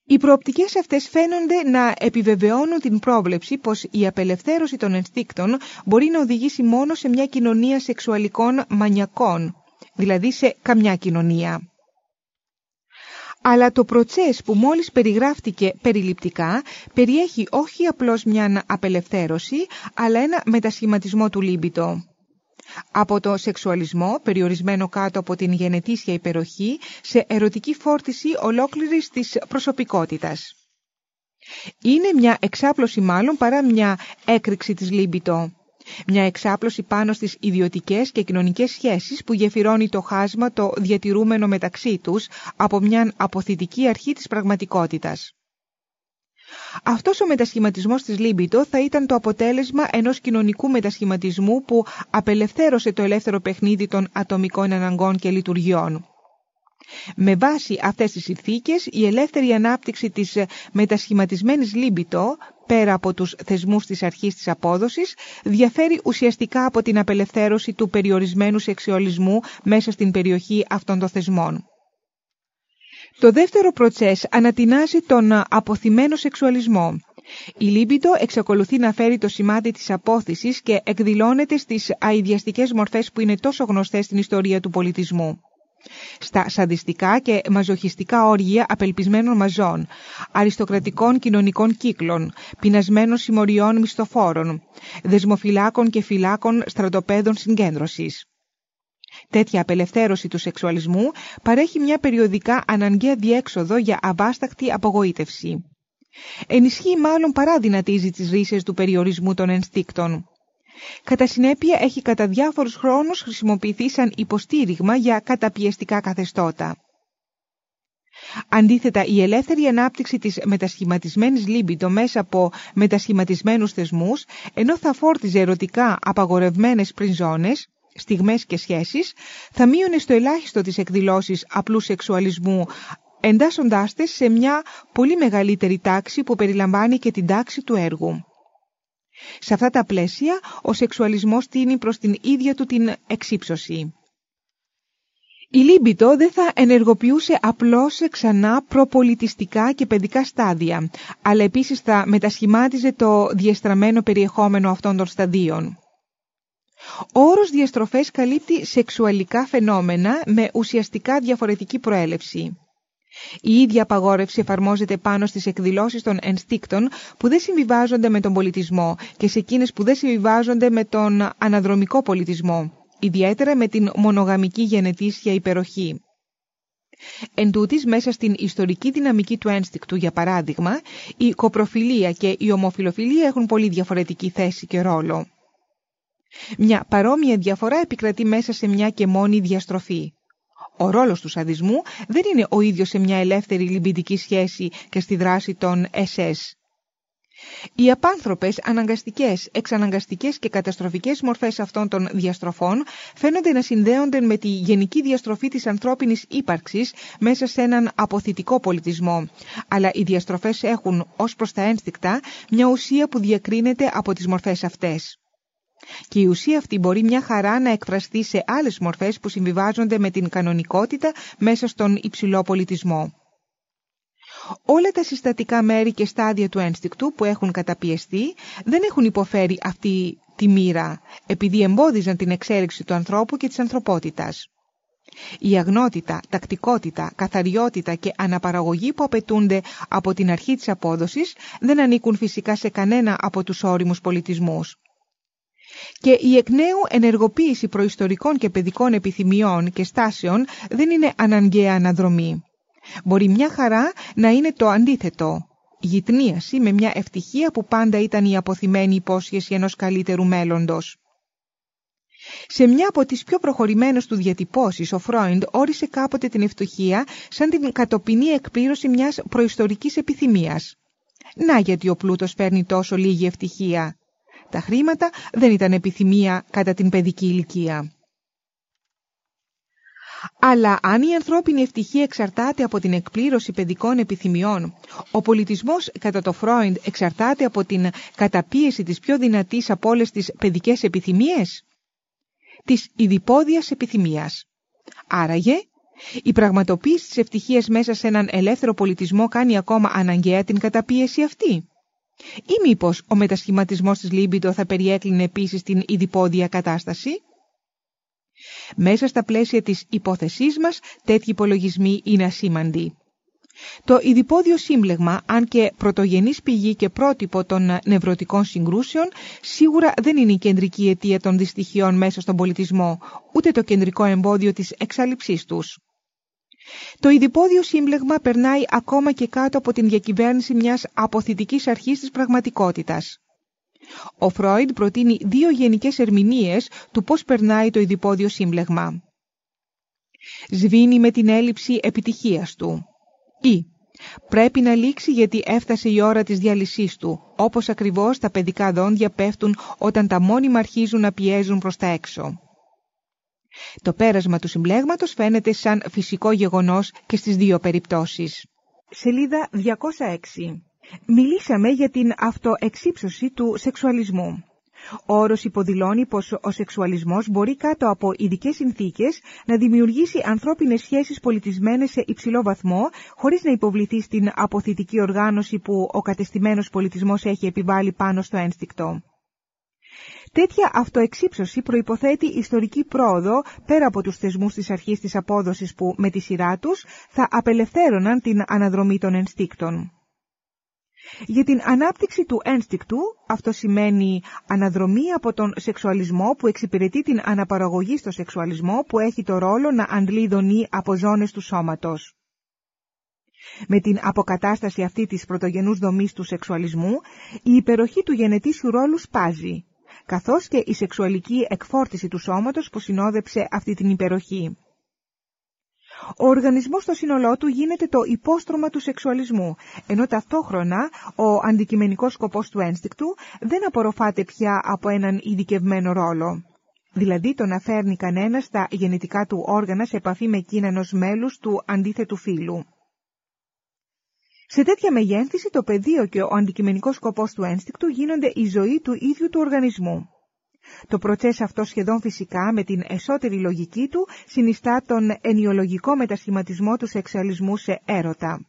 Οι προοπτικές αυτές φαίνονται να επιβεβαιώνουν την πρόβλεψη πως η απελευθέρωση των ενστίκτων μπορεί να οδηγήσει μόνο σε μια κοινωνία σεξουαλικών μανιακών, δηλαδή σε καμιά κοινωνία. Αλλά το προτσές που μόλις περιγράφτηκε περιληπτικά περιέχει όχι απλώς μια απελευθέρωση, αλλά ένα μετασχηματισμό του λίμπητο από το σεξουαλισμό, περιορισμένο κάτω από την γενετήσια υπεροχή, σε ερωτική φόρτιση ολόκληρης της προσωπικότητας. Είναι μια εξάπλωση μάλλον παρά μια έκρηξη της λίμπητο. Μια εξάπλωση πάνω στις ιδιωτικές και κοινωνικές σχέσεις που γεφυρώνει το χάσμα το διατηρούμενο μεταξύ τους από μια αποθητική αρχή της πραγματικότητας. Αυτός ο μετασχηματισμός της Λίμπιτο θα ήταν το αποτέλεσμα ενός κοινωνικού μετασχηματισμού που απελευθέρωσε το ελεύθερο παιχνίδι των ατομικών αναγκών και λειτουργιών. Με βάση αυτές τις συνθήκες, η ελεύθερη ανάπτυξη της μετασχηματισμένης Λίμπιτο, πέρα από τους θεσμούς της αρχής της απόδοσης, διαφέρει ουσιαστικά από την απελευθέρωση του περιορισμένου σεξουαλισμού μέσα στην περιοχή αυτών των θεσμών. Το δεύτερο προτσές ανατινάζει τον αποθυμένο σεξουαλισμό. Η λίμπητο εξακολουθεί να φέρει το σημάδι της απόθυσης και εκδηλώνεται στις αειδιαστικές μορφές που είναι τόσο γνωστές στην ιστορία του πολιτισμού. Στα σαντιστικά και μαζοχιστικά όργια απελπισμένων μαζών, αριστοκρατικών κοινωνικών κύκλων, πεινασμένων συμμοριών μισθοφόρων, δεσμοφυλάκων και φυλάκων στρατοπέδων συγκέντρωσης. Τέτοια απελευθέρωση του σεξουαλισμού παρέχει μια περιοδικά αναγκαία διέξοδο για αβάσταχτη απογοήτευση. Ενισχύει μάλλον παρά δυνατίζει τις ρίσες του περιορισμού των ενστίκτων. Κατά συνέπεια έχει κατά διάφορους χρόνους χρησιμοποιηθεί σαν υποστήριγμα για καταπιεστικά καθεστώτα. Αντίθετα, η ελεύθερη ανάπτυξη της μετασχηματισμένης λίμπητο μέσα από μετασχηματισμένους θεσμούς, ενώ θα φόρτιζε ερωτικά απαγορευμένες πριν ζώνες, στιγμές και σχέσεις, θα μείωνε στο ελάχιστο τις εκδηλώσεις απλού σεξουαλισμού, εντάσσοντάς τες σε μια πολύ μεγαλύτερη τάξη που περιλαμβάνει και την τάξη του έργου. Σε αυτά τα πλαίσια, ο σεξουαλισμός τίνει προς την ίδια του την εξύψωση. Η Λίμπητο δεν θα ενεργοποιούσε απλώς ξανά προπολιτιστικά και παιδικά στάδια, αλλά επίσης θα μετασχημάτιζε το διεστραμμένο περιεχόμενο αυτών των σταδίων. Ο όρος διαστροφές καλύπτει σεξουαλικά φαινόμενα με ουσιαστικά διαφορετική προέλευση. Η ίδια απαγόρευση εφαρμόζεται πάνω στις εκδηλώσεις των ενστίκτων που δεν συμβιβάζονται με τον πολιτισμό και σε εκείνες που δεν συμβιβάζονται με τον αναδρομικό πολιτισμό, ιδιαίτερα με την μονογαμική γενετήσια υπεροχή. Εν τούτης, μέσα στην ιστορική δυναμική του ένστικτου, για παράδειγμα, η κοπροφιλία και η ομοφιλοφιλία έχουν πολύ διαφορετική θέση και ρόλο. Μια παρόμοια διαφορά επικρατεί μέσα σε μια και μόνη διαστροφή. Ο ρόλος του σαδισμού δεν είναι ο ίδιος σε μια ελεύθερη λιμπιντική σχέση και στη δράση των SS. Οι απάνθρωπες, αναγκαστικές, εξαναγκαστικές και καταστροφικές μορφές αυτών των διαστροφών φαίνονται να συνδέονται με τη γενική διαστροφή της ανθρώπινης ύπαρξης μέσα σε έναν αποθητικό πολιτισμό, αλλά οι διαστροφές έχουν ως προς τα ένστικτα μια ουσία που διακρίνεται από τις μορφές αυτές. Και η ουσία αυτή μπορεί μια χαρά να εκφραστεί σε άλλες μορφές που συμβιβάζονται με την κανονικότητα μέσα στον υψηλό πολιτισμό. Όλα τα συστατικά μέρη και στάδια του ένστικτου που έχουν καταπιεστεί δεν έχουν υποφέρει αυτή τη μοίρα, επειδή εμπόδιζαν την εξέλιξη του ανθρώπου και της ανθρωπότητας. Η αγνότητα, τακτικότητα, καθαριότητα και αναπαραγωγή που απαιτούνται από την αρχή της απόδοσης δεν ανήκουν φυσικά σε κανένα από τους όριμους πολιτισμούς και η εκ νέου ενεργοποίηση προϊστορικών και παιδικών επιθυμιών και στάσεων δεν είναι αναγκαία αναδρομή. Μπορεί μια χαρά να είναι το αντίθετο, γυτνίαση με μια ευτυχία που πάντα ήταν η αποθυμένη υπόσχεση ενός καλύτερου μέλλοντος. Σε μια από τις πιο προχωρημένες του διατυπώσεις, ο Φρόιντ όρισε κάποτε την ευτυχία σαν την κατοπινή εκπλήρωση μιας προϊστορικής επιθυμίας. Να γιατί ο πλούτος φέρνει τόσο λίγη ευτυχία. Τα χρήματα δεν ήταν επιθυμία κατά την παιδική ηλικία. Αλλά αν η ανθρώπινη ευτυχία εξαρτάται από την εκπλήρωση παιδικών επιθυμιών, ο πολιτισμός κατά το Φρόιντ εξαρτάται από την καταπίεση της πιο δυνατής από όλες τις παιδικές επιθυμίες, της οιδιπόδειας επιθυμίας. Άραγε, η πραγματοποίηση της ευτυχίας μέσα σε έναν ελεύθερο πολιτισμό κάνει ακόμα αναγκαία την καταπίεση αυτή. Ή μήπως ο μετασχηματισμός της λίμπιντο θα περιέκλεινε επίσης την οιδιπόδεια κατάσταση; Μέσα στα πλαίσια της υπόθεσής μας, τέτοιοι υπολογισμοί είναι ασήμαντοι. Το ειδipόδιο σύμπλεγμα, αν και πρωτογενής πηγή και πρότυπο των νευρωτικών συγκρούσεων, σίγουρα δεν είναι η κεντρική αιτία των δυστυχιών μέσα στον πολιτισμό, ούτε το κεντρικό εμπόδιο της εξάλληψής τους. Το ειδipόδιο σύμπλεγμα περνάει ακόμα και κάτω από την διακυβέρνηση μιας αποθητικής αρχής της πραγματικότητας. Ο Φρόιντ προτείνει δύο γενικές ερμηνείες του πώς περνάει το ειδipόδιο σύμπλεγμα. Σβήνει με την έλλειψη επιτυχίας του. Ή πρέπει να λήξει γιατί έφτασε η ώρα της διάλυσής του, όπως ακριβώς τα παιδικά δόντια πέφτουν όταν τα μόνιμα αρχίζουν να πιέζουν προς τα έξω. Το πέρασμα του συμπλέγματος φαίνεται σαν φυσικό γεγονός και στις δύο περιπτώσεις. Σελίδα 206. Μιλήσαμε για την αυτοεξύψωση του σεξουαλισμού. Ο όρος υποδηλώνει πως ο σεξουαλισμός μπορεί κάτω από ειδικές συνθήκες να δημιουργήσει ανθρώπινες σχέσεις πολιτισμένες σε υψηλό βαθμό, χωρίς να υποβληθεί στην αποθητική οργάνωση που ο κατεστημένος πολιτισμός έχει επιβάλει πάνω στο ένστικτο. Τέτοια αυτοεξύψωση προϋποθέτει ιστορική πρόοδο πέρα από τους θεσμούς της αρχής της απόδοσης που με τη σειρά τους θα απελευθέρωναν την αναδρομή των ενστίκτων. Για την ανάπτυξη του ένστικτου, αυτό σημαίνει αναδρομή από τον σεξουαλισμό που εξυπηρετεί την αναπαραγωγή στο σεξουαλισμό που έχει το ρόλο να αντλεί δονή από ζώνες του σώματος. Με την αποκατάσταση αυτή της πρωτογενούς δομής του σεξουαλισμού, η υπεροχή του γενετήσιου ρόλου σπάζει καθώς και η σεξουαλική εκφόρτιση του σώματος που συνόδεψε αυτή την υπεροχή. Ο οργανισμός στο σύνολό του γίνεται το υπόστρωμα του σεξουαλισμού, ενώ ταυτόχρονα ο αντικειμενικός σκοπός του ένστικτου δεν απορροφάται πια από έναν ειδικευμένο ρόλο. Δηλαδή το να φέρνει κανένας τα γενετικά του όργανα σε επαφή με εκείνα ενός μέλους του αντίθετου φύλου. Σε τέτοια μεγένθηση το πεδίο και ο αντικειμενικός σκοπός του ένστικτου γίνονται η ζωή του ίδιου του οργανισμού. Το προτσές αυτό σχεδόν φυσικά με την εσωτερη λογική του συνιστά τον ενιολογικό μετασχηματισμό του σεξουαλισμού σε έρωτα.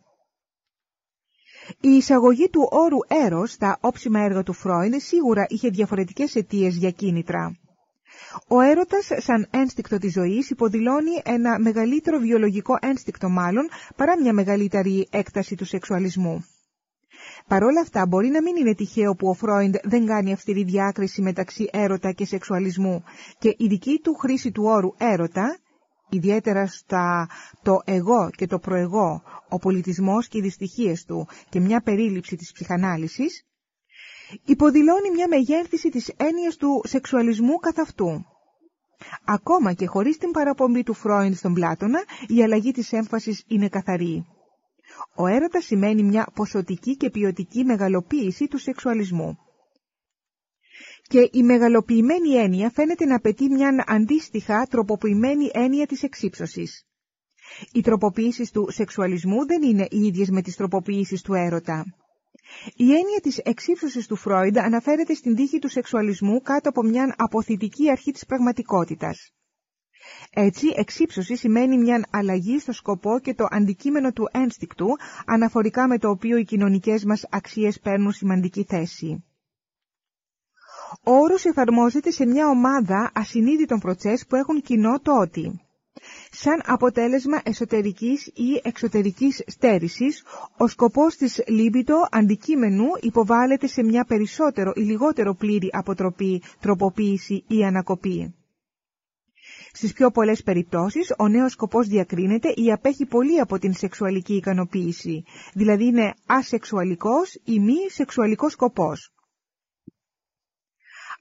Η εισαγωγή του όρου έρος στα όψιμα έργα του Φρόιν σίγουρα είχε διαφορετικές αιτίες για κίνητρα. Ο έρωτας σαν ένστικτο της ζωής υποδηλώνει ένα μεγαλύτερο βιολογικό ένστικτο μάλλον παρά μια μεγαλύτερη έκταση του σεξουαλισμού. Παρ' όλα αυτά μπορεί να μην είναι τυχαίο που ο Φρόιντ δεν κάνει αυστηρή διάκριση μεταξύ έρωτα και σεξουαλισμού και η δική του χρήση του όρου έρωτα, ιδιαίτερα στα το εγώ και το προεγώ, ο πολιτισμός και οι δυστυχίες του και μια περίληψη της ψυχανάλυσης, υποδηλώνει μια μεγένθηση της έννοιας του σεξουαλισμού καθ' αυτού. Ακόμα και χωρίς την παραπομπή του Φρόιντ στον Πλάτωνα, η αλλαγή της έμφασης είναι καθαρή. Ο έρωτας σημαίνει μια ποσοτική και ποιοτική μεγαλοποίηση του σεξουαλισμού. Και η μεγαλοποιημένη έννοια φαίνεται να απαιτεί μια αντίστοιχα τροποποιημένη έννοια της εξύψωσης. Οι τροποποιήσεις του σεξουαλισμού δεν είναι οι ίδιες με τις τροποποιήσεις του έρωτα. Η έννοια της εξύψωσης του Φρόιντ αναφέρεται στην τύχη του σεξουαλισμού κάτω από μια αποθητική αρχή της πραγματικότητας. Έτσι, εξύψωση σημαίνει μια αλλαγή στο σκοπό και το αντικείμενο του ένστικτου, αναφορικά με το οποίο οι κοινωνικές μας αξίες παίρνουν σημαντική θέση. Ο όρος εφαρμόζεται σε μια ομάδα ασυνείδητων προτσές που έχουν κοινό το ότι Σαν αποτέλεσμα εσωτερικής ή εξωτερικής στέρησης, ο σκοπός της λίμπητο αντικείμενου υποβάλλεται σε μια περισσότερο ή λιγότερο πλήρη αποτροπή, τροποποίηση ή ανακοπή. Στις πιο πολλές περιπτώσεις, ο νέος σκοπός διακρίνεται ή απέχει πολύ από την σεξουαλική ικανοποίηση, δηλαδή είναι ασεξουαλικός ή μη σεξουαλικός σκοπός.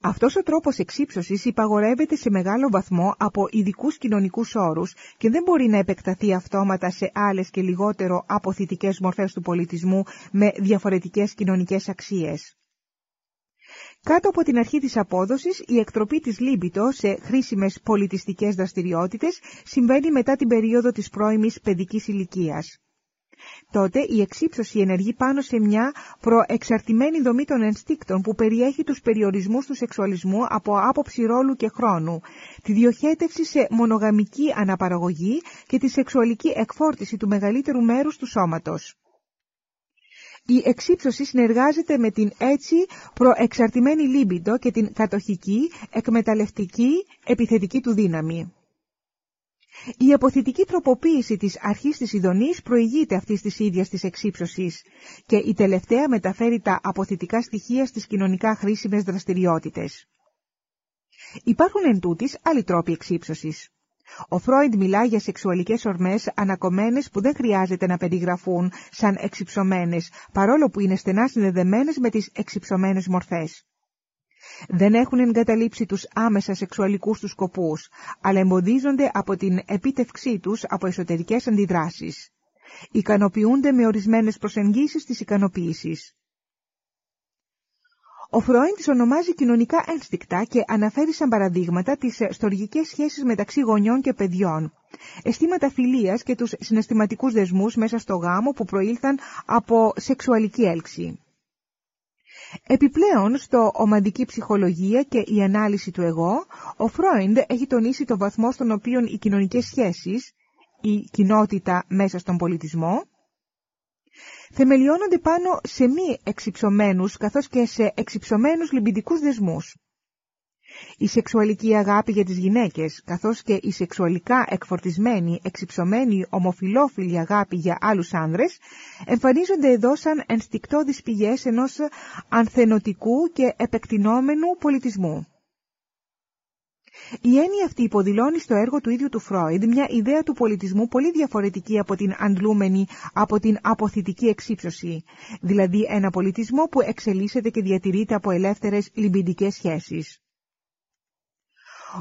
Αυτός ο τρόπος εξύψωσης υπαγορεύεται σε μεγάλο βαθμό από ειδικούς κοινωνικούς όρους και δεν μπορεί να επεκταθεί αυτόματα σε άλλες και λιγότερο αποθητικές μορφές του πολιτισμού με διαφορετικές κοινωνικές αξίες. Κάτω από την αρχή της απόδοσης, η εκτροπή της λίμπητο σε χρήσιμες πολιτιστικές δραστηριότητες συμβαίνει μετά την περίοδο της πρώιμης παιδικής ηλικίας. Τότε η εξύψωση ενεργεί πάνω σε μια προεξαρτημένη δομή των ενστίκτων που περιέχει τους περιορισμούς του σεξουαλισμού από άποψη ρόλου και χρόνου, τη διοχέτευση σε μονογαμική αναπαραγωγή και τη σεξουαλική εκφόρτιση του μεγαλύτερου μέρους του σώματος. Η εξύψωση συνεργάζεται με την έτσι προεξαρτημένη λίμπιντο και την κατοχική, εκμεταλλευτική, επιθετική του δύναμη. Η αποθητική τροποποίηση της αρχής της ειδονής προηγείται αυτής της ίδιας της εξύψωσης και η τελευταία μεταφέρει τα αποθητικά στοιχεία στις κοινωνικά χρήσιμες δραστηριότητες. Υπάρχουν εν τούτης άλλοι τρόποι εξύψωσης. Ο Φρόιντ μιλά για σεξουαλικές ορμές ανακομμένες που δεν χρειάζεται να περιγραφούν σαν εξυψωμένες, παρόλο που είναι στενά συνδεδεμένες με τις εξυψωμένες μορφές. Δεν έχουν εγκαταλείψει τους άμεσα σεξουαλικούς τους σκοπούς, αλλά εμποδίζονται από την επίτευξή τους από εσωτερικές αντιδράσεις. Ικανοποιούνται με ορισμένες προσεγγίσεις της ικανοποίησης. Ο Φρόιν τις ονομάζει κοινωνικά ένστικτα και αναφέρει σαν παραδείγματα τις στοργικές σχέσεις μεταξύ γονιών και παιδιών, αισθήματα φιλίας και τους συναισθηματικούς δεσμούς μέσα στο γάμο που προήλθαν από σεξουαλική έλξη. Επιπλέον, στο ομαδική ψυχολογία και η ανάλυση του εγώ, ο Φρόιντ έχει τονίσει το βαθμό στον οποίο οι κοινωνικές σχέσεις, η κοινότητα μέσα στον πολιτισμό, θεμελιώνονται πάνω σε μη εξυψωμένους καθώς και σε εξυψωμένους λιμπιντικούς δεσμούς. Η σεξουαλική αγάπη για τις γυναίκες, καθώς και η σεξουαλικά εκφορτισμένη, εξυψωμένη, ομοφιλόφιλη αγάπη για άλλους άνδρες, εμφανίζονται εδώ σαν ενστικτόδεις πηγές ενός ανθενωτικού και επεκτηνόμενου πολιτισμού. Η έννοια αυτή υποδηλώνει στο έργο του ίδιου του Φρόιντ μια ιδέα του πολιτισμού πολύ διαφορετική από την αντλούμενη από την αποθητική εξύψωση, δηλαδή ένα πολιτισμό που εξελίσσεται και διατηρείται από ελεύθερες λιμπιντικές σχέσεις.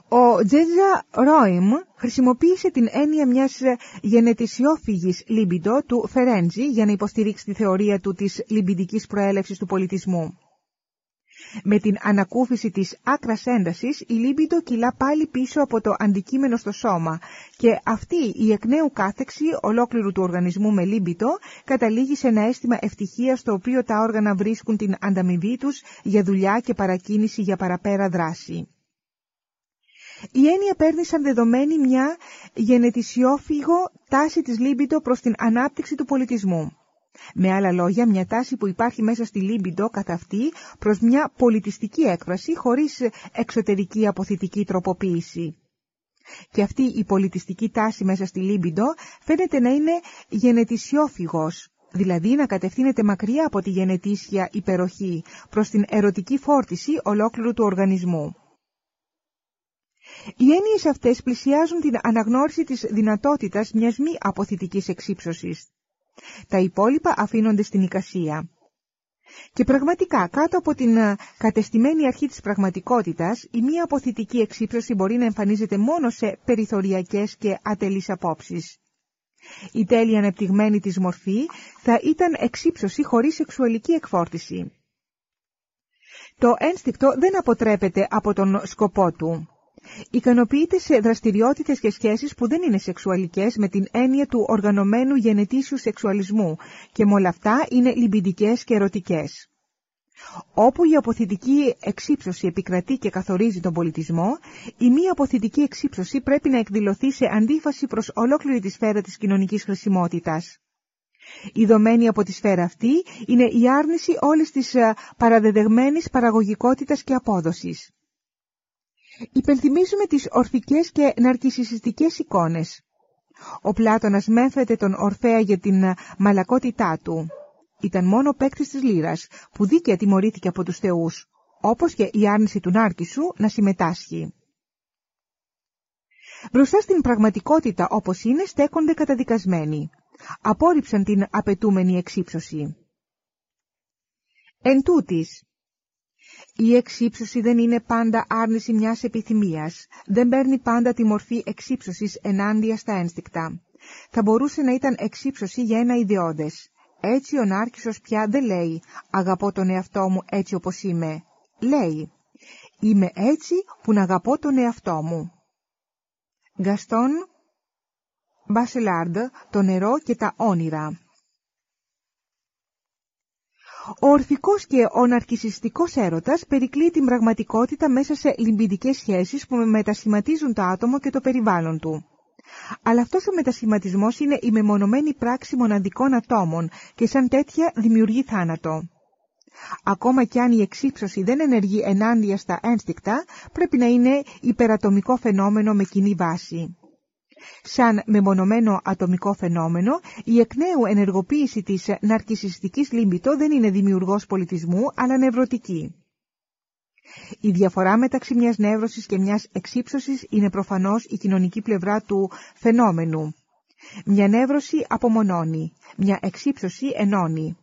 Ο Τζέτζα Ρόιμ χρησιμοποίησε την έννοια μιας γενετησιόφυγης λίμπιντο του Φερέντζη για να υποστηρίξει τη θεωρία του της λιμπιντικής προέλευσης του πολιτισμού. Με την ανακούφιση της άκρας έντασης, η λίμπιντο κυλά πάλι πίσω από το αντικείμενο στο σώμα και αυτή η εκ νέου κάθεξη ολόκληρου του οργανισμού με λίμπιτο καταλήγει σε ένα αίσθημα ευτυχίας στο οποίο τα όργανα βρίσκουν την ανταμοιβή τους για δουλειά και παρακίνηση για παραπέρα δράση. Η έννοια παίρνει σαν δεδομένη μια γενετησιόφυγο τάση της λίμπιντο προς την ανάπτυξη του πολιτισμού. Με άλλα λόγια, μια τάση που υπάρχει μέσα στη λίμπιντο καθ' αυτή προς μια πολιτιστική έκφραση χωρίς εξωτερική αποθητική τροποποίηση. Και αυτή η πολιτιστική τάση μέσα στη λίμπιντο φαίνεται να είναι γενετησιόφυγος, δηλαδή να κατευθύνεται μακριά από τη γενετήσια υπεροχή προς την ερωτική φόρτιση ολόκληρου του οργανισμού. Οι έννοιες αυτές πλησιάζουν την αναγνώριση της δυνατότητας μιας μη αποθητικής εξύψωσης. Τα υπόλοιπα αφήνονται στην εικασία. Και πραγματικά, κάτω από την ε, κατεστημένη αρχή της πραγματικότητας, η μία αποθητική εξύψωση μπορεί να εμφανίζεται μόνο σε περιθωριακές και ατελείς απόψεις. Η τέλεια ανεπτυγμένη της μορφή θα ήταν εξύψωση χωρίς σεξουαλική εκφόρτιση. Το ένστικτο δεν αποτρέπεται από τον σκοπό του ικανοποιείται σε δραστηριότητες και σχέσεις που δεν είναι σεξουαλικές με την έννοια του οργανωμένου γενετήσιου σεξουαλισμού και με όλα αυτά είναι λιμπιντικές και ερωτικές. Όπου η αποθητική εξύψωση επικρατεί και καθορίζει τον πολιτισμό, η μη αποθητική εξύψωση πρέπει να εκδηλωθεί σε αντίφαση προς ολόκληρη τη σφαίρα της κοινωνικής χρησιμότητας. Η δομένη από τη σφαίρα αυτή είναι η άρνηση όλης της ε, παραδεδεγμένης παραγωγικότητας και απόδοσης υπενθυμίζουμε τις ορφικές και ναρκισιστικές εικόνες. Ο Πλάτωνας μέθεται τον Ορφέα για την μαλακότητά του. Ήταν μόνο παίκτης της λύρας, που δίκαια τιμωρήθηκε από τους θεούς, όπως και η άρνηση του Νάρκησου να συμμετάσχει. Μπροστά στην πραγματικότητα όπως είναι στέκονται καταδικασμένοι. Απόρριψαν την απαιτούμενη εξύψωση. Εν τούτης, η εξύψωση δεν είναι πάντα άρνηση μιας επιθυμίας, δεν παίρνει πάντα τη μορφή εξύψωσης ενάντια στα ένστικτα. Θα μπορούσε να ήταν εξύψωση για ένα ιδεώδες. Έτσι ο Νάρκισσος πια δεν λέει «αγαπώ τον εαυτό μου έτσι όπως είμαι». λέει «Είμαι έτσι που να αγαπώ τον εαυτό μου». Γκαστόν Μπασελάρντ, το νερό και τα όνειρα. Ο ορθικός και ο ναρκισιστικός έρωτας περικλεί την πραγματικότητα μέσα σε λιμπιδικές σχέσεις που μετασχηματίζουν το άτομο και το περιβάλλον του. Αλλά αυτός ο μετασχηματισμός είναι η μεμονωμένη πράξη μοναδικών ατόμων και σαν τέτοια δημιουργεί θάνατο. Ακόμα κι αν η εξύψωση δεν ενεργεί ενάντια στα ένστικτα, πρέπει να είναι υπερατομικό φαινόμενο με κοινή βάση. Σαν μεμονωμένο ατομικό φαινόμενο, η εκ νέου ενεργοποίηση της ναρκισιστικής λίμπητο δεν είναι δημιουργός πολιτισμού, αλλά νευρωτική. Η διαφορά μεταξύ μιας νεύρωσης και μιας εξύψωσης είναι προφανώς η κοινωνική πλευρά του φαινόμενου. Μια νεύρωση απομονώνει, μια εξύψωση ενώνει.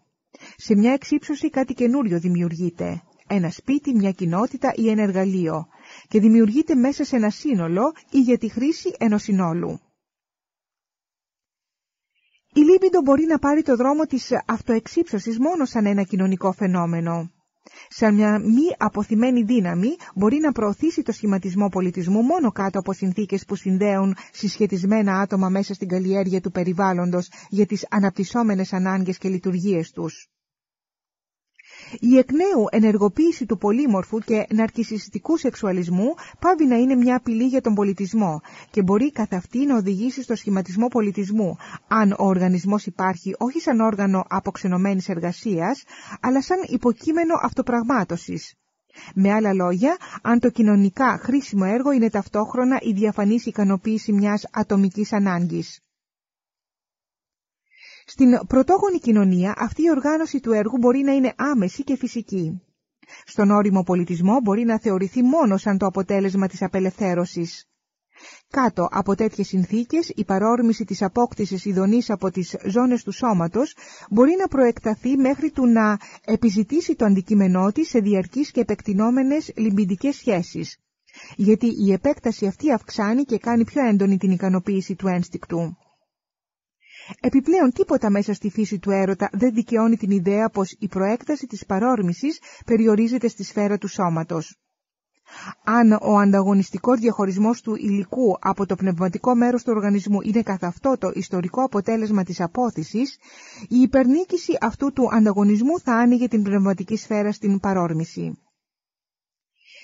Σε μια εξύψωση κάτι καινούριο δημιουργείται, ένα σπίτι, μια κοινότητα ή ένα εργαλείο και δημιουργείται μέσα σε ένα σύνολο ή για τη χρήση ενός συνόλου. Η λίμπιντο μπορεί να πάρει το δρόμο της αυτοεξύψωσης μόνο σαν ένα κοινωνικό φαινόμενο. Σαν μια μη αποθυμένη δύναμη μπορεί να προωθήσει το σχηματισμό πολιτισμού μόνο κάτω από συνθήκες που συνδέουν συσχετισμένα άτομα μέσα στην καλλιέργεια του περιβάλλοντος για τις αναπτυσσόμενες ανάγκες και λειτουργίες τους. Η εκ νέου ενεργοποίηση του πολύμορφου και ναρκισιστικού σεξουαλισμού πάβει να είναι μια απειλή για τον πολιτισμό και μπορεί καθ' αυτή να οδηγήσει στο σχηματισμό πολιτισμού, αν ο οργανισμός υπάρχει όχι σαν όργανο αποξενωμένης εργασίας, αλλά σαν υποκείμενο αυτοπραγμάτωσης. Με άλλα λόγια, αν το κοινωνικά χρήσιμο έργο είναι ταυτόχρονα η διαφανής ικανοποίηση μιας ατομικής ανάγκης. Στην πρωτόγονη κοινωνία αυτή η οργάνωση του έργου μπορεί να είναι άμεση και φυσική. Στον όριμο πολιτισμό μπορεί να θεωρηθεί μόνο σαν το αποτέλεσμα της απελευθέρωσης. Κάτω από τέτοιες συνθήκες, η παρόρμηση της απόκτησης ειδονής από τις ζώνες του σώματος μπορεί να προεκταθεί μέχρι του να επιζητήσει το αντικείμενό της σε διαρκείς και επεκτηνόμενες λιμπιντικές σχέσεις, γιατί η επέκταση αυτή αυξάνει και κάνει πιο έντονη την ικανοποίηση του ένστικτου. Επιπλέον τίποτα μέσα στη φύση του έρωτα δεν δικαιώνει την ιδέα πως η προέκταση της παρόρμησης περιορίζεται στη σφαίρα του σώματος. Αν ο ανταγωνιστικός διαχωρισμός του υλικού από το πνευματικό μέρος του οργανισμού είναι καθ' αυτό το ιστορικό αποτέλεσμα της απόθυσης, η υπερνίκηση αυτού του ανταγωνισμού θα άνοιγε την πνευματική σφαίρα στην παρόρμηση.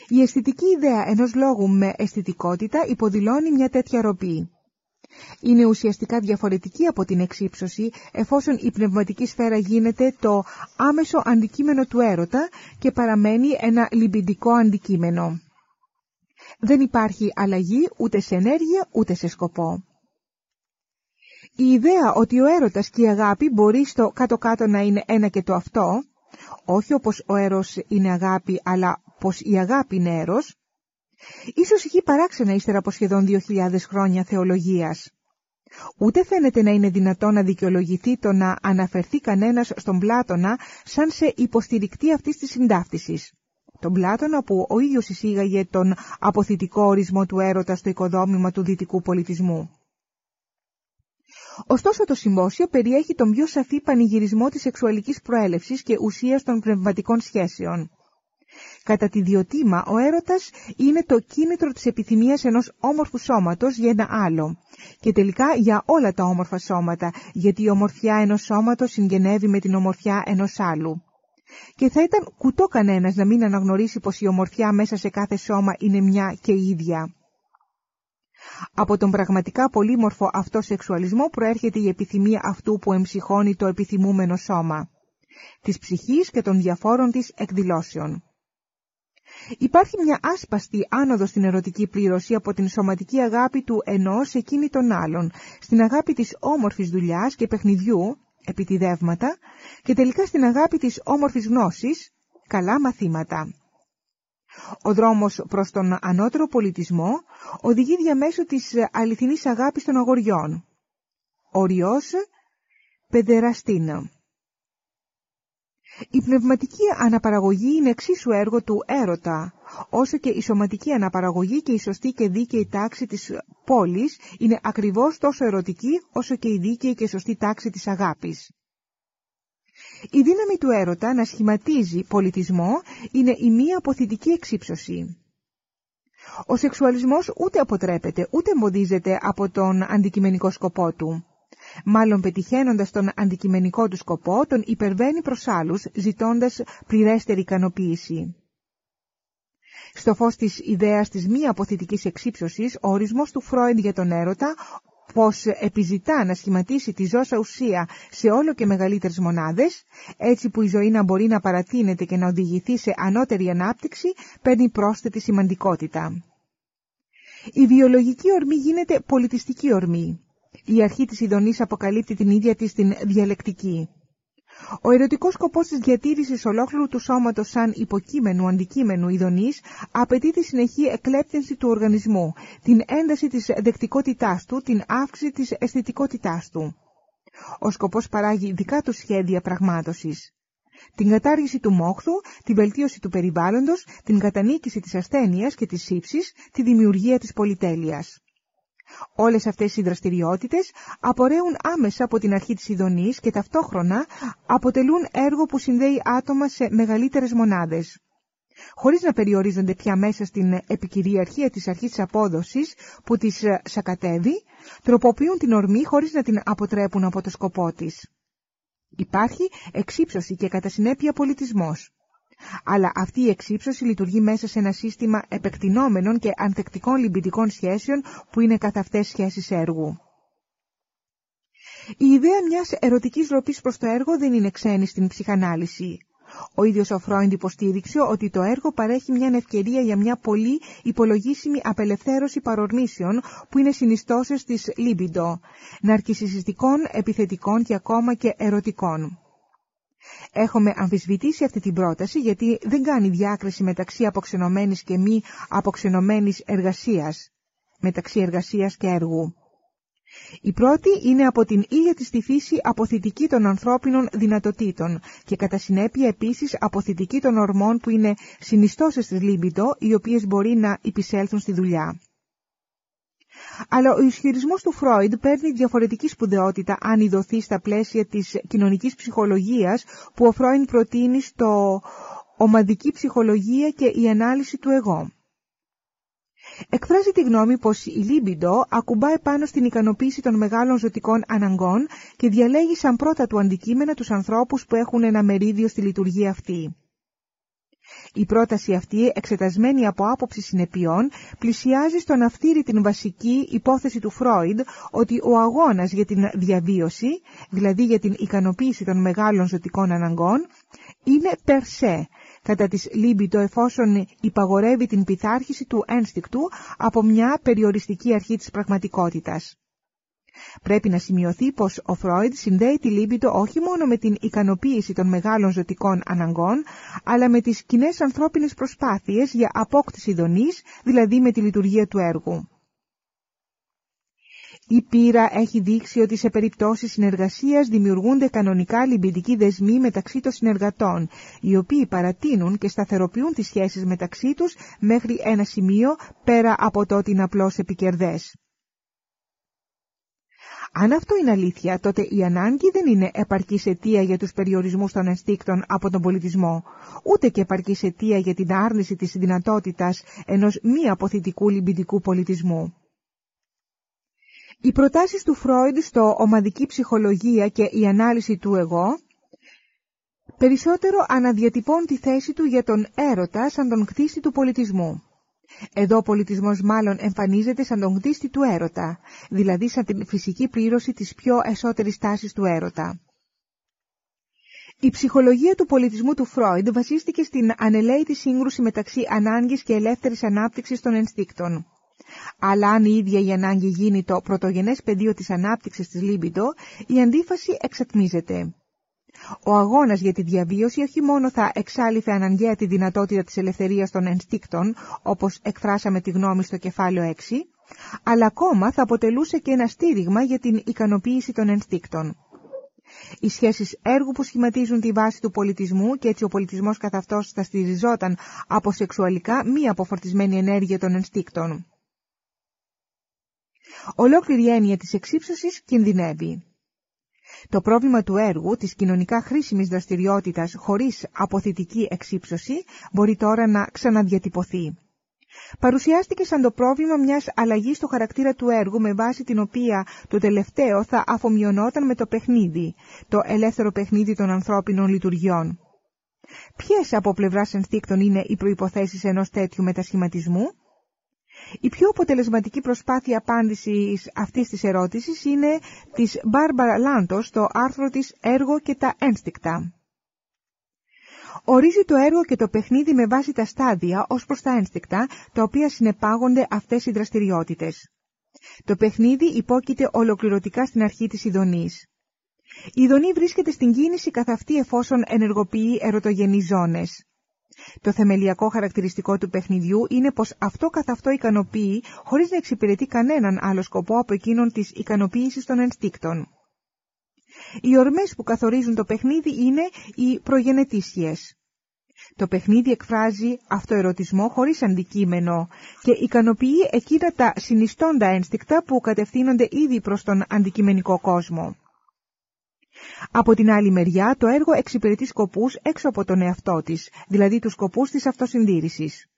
Η αισθητική ιδέα ενός λόγου με αισθητικότητα υποδηλώνει μια τέτοια ροπή είναι ουσιαστικά διαφορετική από την εξύψωση εφόσον η πνευματική σφαίρα γίνεται το άμεσο αντικείμενο του έρωτα και παραμένει ένα λιμπιντικό αντικείμενο. Δεν υπάρχει αλλαγή ούτε σε ενέργεια ούτε σε σκοπό. Η ιδέα ότι ο έρωτας και η αγάπη μπορεί στο κάτω-κάτω να είναι ένα και το αυτό, όχι όπως ο έρος είναι αγάπη αλλά πως η αγάπη είναι έρος, ίσως είχε παράξενα ύστερα από σχεδόν 2.000 χρόνια θεολογίας. Ούτε φαίνεται να είναι δυνατό να δικαιολογηθεί το να αναφερθεί κανένας στον Πλάτωνα σαν σε υποστηρικτή αυτής της συντάφτισης. Τον Πλάτωνα που ο ίδιος εισήγαγε τον αποθητικό ορισμό του έρωτα στο οικοδόμημα του δυτικού πολιτισμού. Ωστόσο το συμπόσιο περιέχει τον πιο σαφή πανηγυρισμό της σεξουαλικής προέλευσης και ουσίας των πνευματικών σχέσεων. Κατά τη διοτήμα, ο έρωτας είναι το κίνητρο της επιθυμίας ενός όμορφου σώματος για ένα άλλο και τελικά για όλα τα όμορφα σώματα, γιατί η ομορφιά ενός σώματος συγγενεύει με την ομορφιά ενός άλλου. Και θα ήταν κουτό κανένας να μην αναγνωρίσει πως η ομορφιά μέσα σε κάθε σώμα είναι μια και ίδια. Από τον πραγματικά πολύμορφο αυτό σεξουαλισμό προέρχεται η επιθυμία αυτού που εμψυχώνει το επιθυμούμενο σώμα, της ψυχής και των διαφόρων της εκδηλώσεων. Υπάρχει μια άσπαστη άνοδος στην ερωτική πλήρωση από την σωματική αγάπη του ενός εκείνη των άλλων, στην αγάπη της όμορφης δουλειάς και παιχνιδιού, επιτιδεύματα, και τελικά στην αγάπη της όμορφης γνώσης, καλά μαθήματα. Ο δρόμος προς τον ανώτερο πολιτισμό οδηγεί διαμέσου της αληθινής αγάπης των αγοριών. Οριός παιδεραστίνα. Η πνευματική αναπαραγωγή είναι εξίσου έργο του έρωτα, όσο και η σωματική αναπαραγωγή και η σωστή και δίκαιη τάξη της πόλης είναι ακριβώς τόσο ερωτική όσο και η δίκαιη και σωστή τάξη της αγάπης. Η δύναμη του έρωτα να σχηματίζει πολιτισμό είναι η μία αποθητική εξύψωση. Ο σεξουαλισμός ούτε αποτρέπεται ούτε εμποδίζεται από τον αντικειμενικό σκοπό του. Μάλλον πετυχαίνοντας τον αντικειμενικό του σκοπό, τον υπερβαίνει προς άλλους, ζητώντας πληρέστερη ικανοποίηση. Στο φως της ιδέας της μη αποθητικής εξύψωσης, ο ορισμός του Φρόιντ για τον έρωτα, πως επιζητά να σχηματίσει τη ζώσα ουσία σε όλο και μεγαλύτερες μονάδες, έτσι που η ζωή να μπορεί να παρατείνεται και να οδηγηθεί σε ανώτερη ανάπτυξη, παίρνει πρόσθετη σημαντικότητα. Η βιολογική ορμή γίνεται πολιτιστική ορμή. Η αρχή της ειδονής αποκαλύπτει την ίδια της την διαλεκτική. Ο ερωτικός σκοπός της διατήρησης ολόκληρου του σώματος σαν υποκείμενου αντικείμενου ειδονής απαιτεί τη συνεχή εκλέπτυνση του οργανισμού, την ένταση της δεκτικότητάς του, την αύξηση της αισθητικότητάς του. Ο σκοπός παράγει δικά του σχέδια πραγμάτωσης. Την κατάργηση του μόχθου, την βελτίωση του περιβάλλοντος, την κατανίκηση της ασθένειας και της ύψης, τη δημιουργία της πολυτέλειας. Όλες αυτές οι δραστηριότητες απορρέουν άμεσα από την αρχή της ειδονής και ταυτόχρονα αποτελούν έργο που συνδέει άτομα σε μεγαλύτερες μονάδες. Χωρίς να περιορίζονται πια μέσα στην επικυριαρχία της αρχής της απόδοσης που τις σακατεύει, τροποποιούν την ορμή χωρίς να την αποτρέπουν από το σκοπό της. Υπάρχει εξύψωση και κατά συνέπεια πολιτισμός. Αλλά αυτή η εξύψωση λειτουργεί μέσα σε ένα σύστημα επεκτηνόμενων και ανθεκτικών λυμπητικών σχέσεων που είναι καθ' αυτές σχέσεις έργου. Η ιδέα μιας ερωτικής ροπής προς το έργο δεν είναι ξένη στην ψυχανάλυση. Ο ίδιος ο Φρόιντ υποστήριξε ότι το έργο παρέχει μια ευκαιρία για μια πολύ υπολογίσιμη απελευθέρωση παρορμήσεων που είναι συνιστώσεις της λίμπιντο, ναρκισιστικών, επιθετικών και ακόμα και ερωτικών. Έχουμε αμφισβητήσει αυτή την πρόταση γιατί δεν κάνει διάκριση μεταξύ αποξενωμένης και μη αποξενωμένης εργασίας, μεταξύ εργασίας και έργου. Η πρώτη είναι από την ίδια της τη φύση αποθητική των ανθρώπινων δυνατοτήτων και κατά συνέπεια επίσης αποθητική των ορμών που είναι συνιστώσεις της λίμπητο οι οποίες μπορεί να υπησέλθουν στη δουλειά. Αλλά ο ισχυρισμός του Φρόιντ παίρνει διαφορετική σπουδαιότητα αν ειδωθεί στα πλαίσια της κοινωνικής ψυχολογίας που ο Φρόιντ προτείνει στο ομαδική ψυχολογία και η ανάλυση του εγώ. Εκφράζει τη γνώμη πως η λίμπιντο ακουμπάει πάνω στην ικανοποίηση των μεγάλων ζωτικών αναγκών και διαλέγει σαν πρώτα του αντικείμενα τους ανθρώπους που έχουν ένα μερίδιο στη λειτουργία αυτή. Η πρόταση αυτή, εξετασμένη από άποψη συνεπειών, πλησιάζει στο να φτύρει την βασική υπόθεση του Φρόιντ ότι ο αγώνας για την διαβίωση, δηλαδή για την ικανοποίηση των μεγάλων ζωτικών αναγκών, είναι περσέ, κατά της λίμπητο εφόσον υπαγορεύει την πειθάρχηση του ένστικτου από μια περιοριστική αρχή της πραγματικότητας. Πρέπει να σημειωθεί πως ο Φρόιντ συνδέει τη λίμπητο όχι μόνο με την ικανοποίηση των μεγάλων ζωτικών αναγκών, αλλά με τις κοινέ ανθρώπινες προσπάθειες για απόκτηση δονής, δηλαδή με τη λειτουργία του έργου. Η πείρα έχει δείξει ότι σε περιπτώσεις συνεργασίας δημιουργούνται κανονικά λιμπητικοί δεσμοί μεταξύ των συνεργατών, οι οποίοι παρατείνουν και σταθεροποιούν τις σχέσεις μεταξύ τους μέχρι ένα σημείο πέρα από το ότι είναι απλώς επικερδές. Αν αυτό είναι αλήθεια, τότε η ανάγκη δεν είναι επαρκής αιτία για τους περιορισμούς των ενστίκτων από τον πολιτισμό, ούτε και επαρκής αιτία για την άρνηση της δυνατότητας ενός μη αποθητικού λιμπητικού πολιτισμού. Οι προτάσεις του Φρόιντ στο ομαδική ψυχολογία και η ανάλυση του εγώ περισσότερο αναδιατυπώνουν τη θέση του για τον έρωτα σαν τον κτίστη του πολιτισμού. Εδώ ο πολιτισμός μάλλον εμφανίζεται σαν τον κτίστη του έρωτα, δηλαδή σαν την φυσική πλήρωση της πιο εσωτερής τάσης του έρωτα. Η ψυχολογία του πολιτισμού του Φρόιντ βασίστηκε στην ανελαίτη σύγκρουση μεταξύ ανάγκης και ελεύθερης ανάπτυξης των ενστίκτων. Αλλά αν η ίδια η ανάγκη γίνει το πρωτογενές πεδίο της ανάπτυξης της Λίμπιντο, η αντίφαση εξατμίζεται. Ο αγώνας για τη διαβίωση όχι μόνο θα εξάλληφε αναγκαία τη δυνατότητα της ελευθερίας των ενστίκτων, όπως εκφράσαμε τη γνώμη στο κεφάλαιο 6, αλλά ακόμα θα αποτελούσε και ένα στήριγμα για την ικανοποίηση των ενστίκτων. Οι σχέσεις έργου που σχηματίζουν τη βάση του πολιτισμού και έτσι ο πολιτισμός καθ' αυτός θα στηριζόταν από σεξουαλικά μη αποφορτισμένη ενέργεια των ενστίκτων. Ολόκληρη έννοια της εξύψωσης κινδυνεύει. Το πρόβλημα του έργου, της κοινωνικά χρήσιμης δραστηριότητας χωρίς αποθητική εξύψωση, μπορεί τώρα να ξαναδιατυπωθεί. Παρουσιάστηκε σαν το πρόβλημα μιας αλλαγής στο χαρακτήρα του έργου με βάση την οποία το τελευταίο θα αφομοιωνόταν με το παιχνίδι, το ελεύθερο παιχνίδι των ανθρώπινων λειτουργιών. Ποιες από πλευράς ενστίκτων είναι οι προϋποθέσεις ενός τέτοιου μετασχηματισμού; Η πιο αποτελεσματική προσπάθεια απάντησης αυτής της ερώτησης είναι της Μπάρμπαρα Λάντος στο άρθρο της «Έργο και τα ένστικτα». Ορίζει το έργο και το παιχνίδι με βάση τα στάδια ως προς τα ένστικτα, τα οποία συνεπάγονται αυτές οι δραστηριότητες. Το παιχνίδι υπόκειται ολοκληρωτικά στην αρχή της ειδονής. Η ειδονή βρίσκεται στην κίνηση καθ' αυτή εφόσον ενεργοποιεί ερωτογενείς ζώνες. Το θεμελιακό χαρακτηριστικό του παιχνιδιού είναι πως αυτό καθ' αυτό ικανοποιεί χωρίς να εξυπηρετεί κανέναν άλλο σκοπό από εκείνον της ικανοποίησης των ενστίκτων. Οι ορμές που καθορίζουν το παιχνίδι είναι οι προγενετήσιες. Το παιχνίδι εκφράζει αυτοερωτισμό χωρίς αντικείμενο και ικανοποιεί εκείνα τα συνιστώντα ένστικτα που κατευθύνονται ήδη προς τον αντικειμενικό κόσμο. Από την άλλη μεριά, το έργο εξυπηρετεί σκοπούς έξω από τον εαυτό της, δηλαδή τους σκοπούς της αυτοσυντήρησης.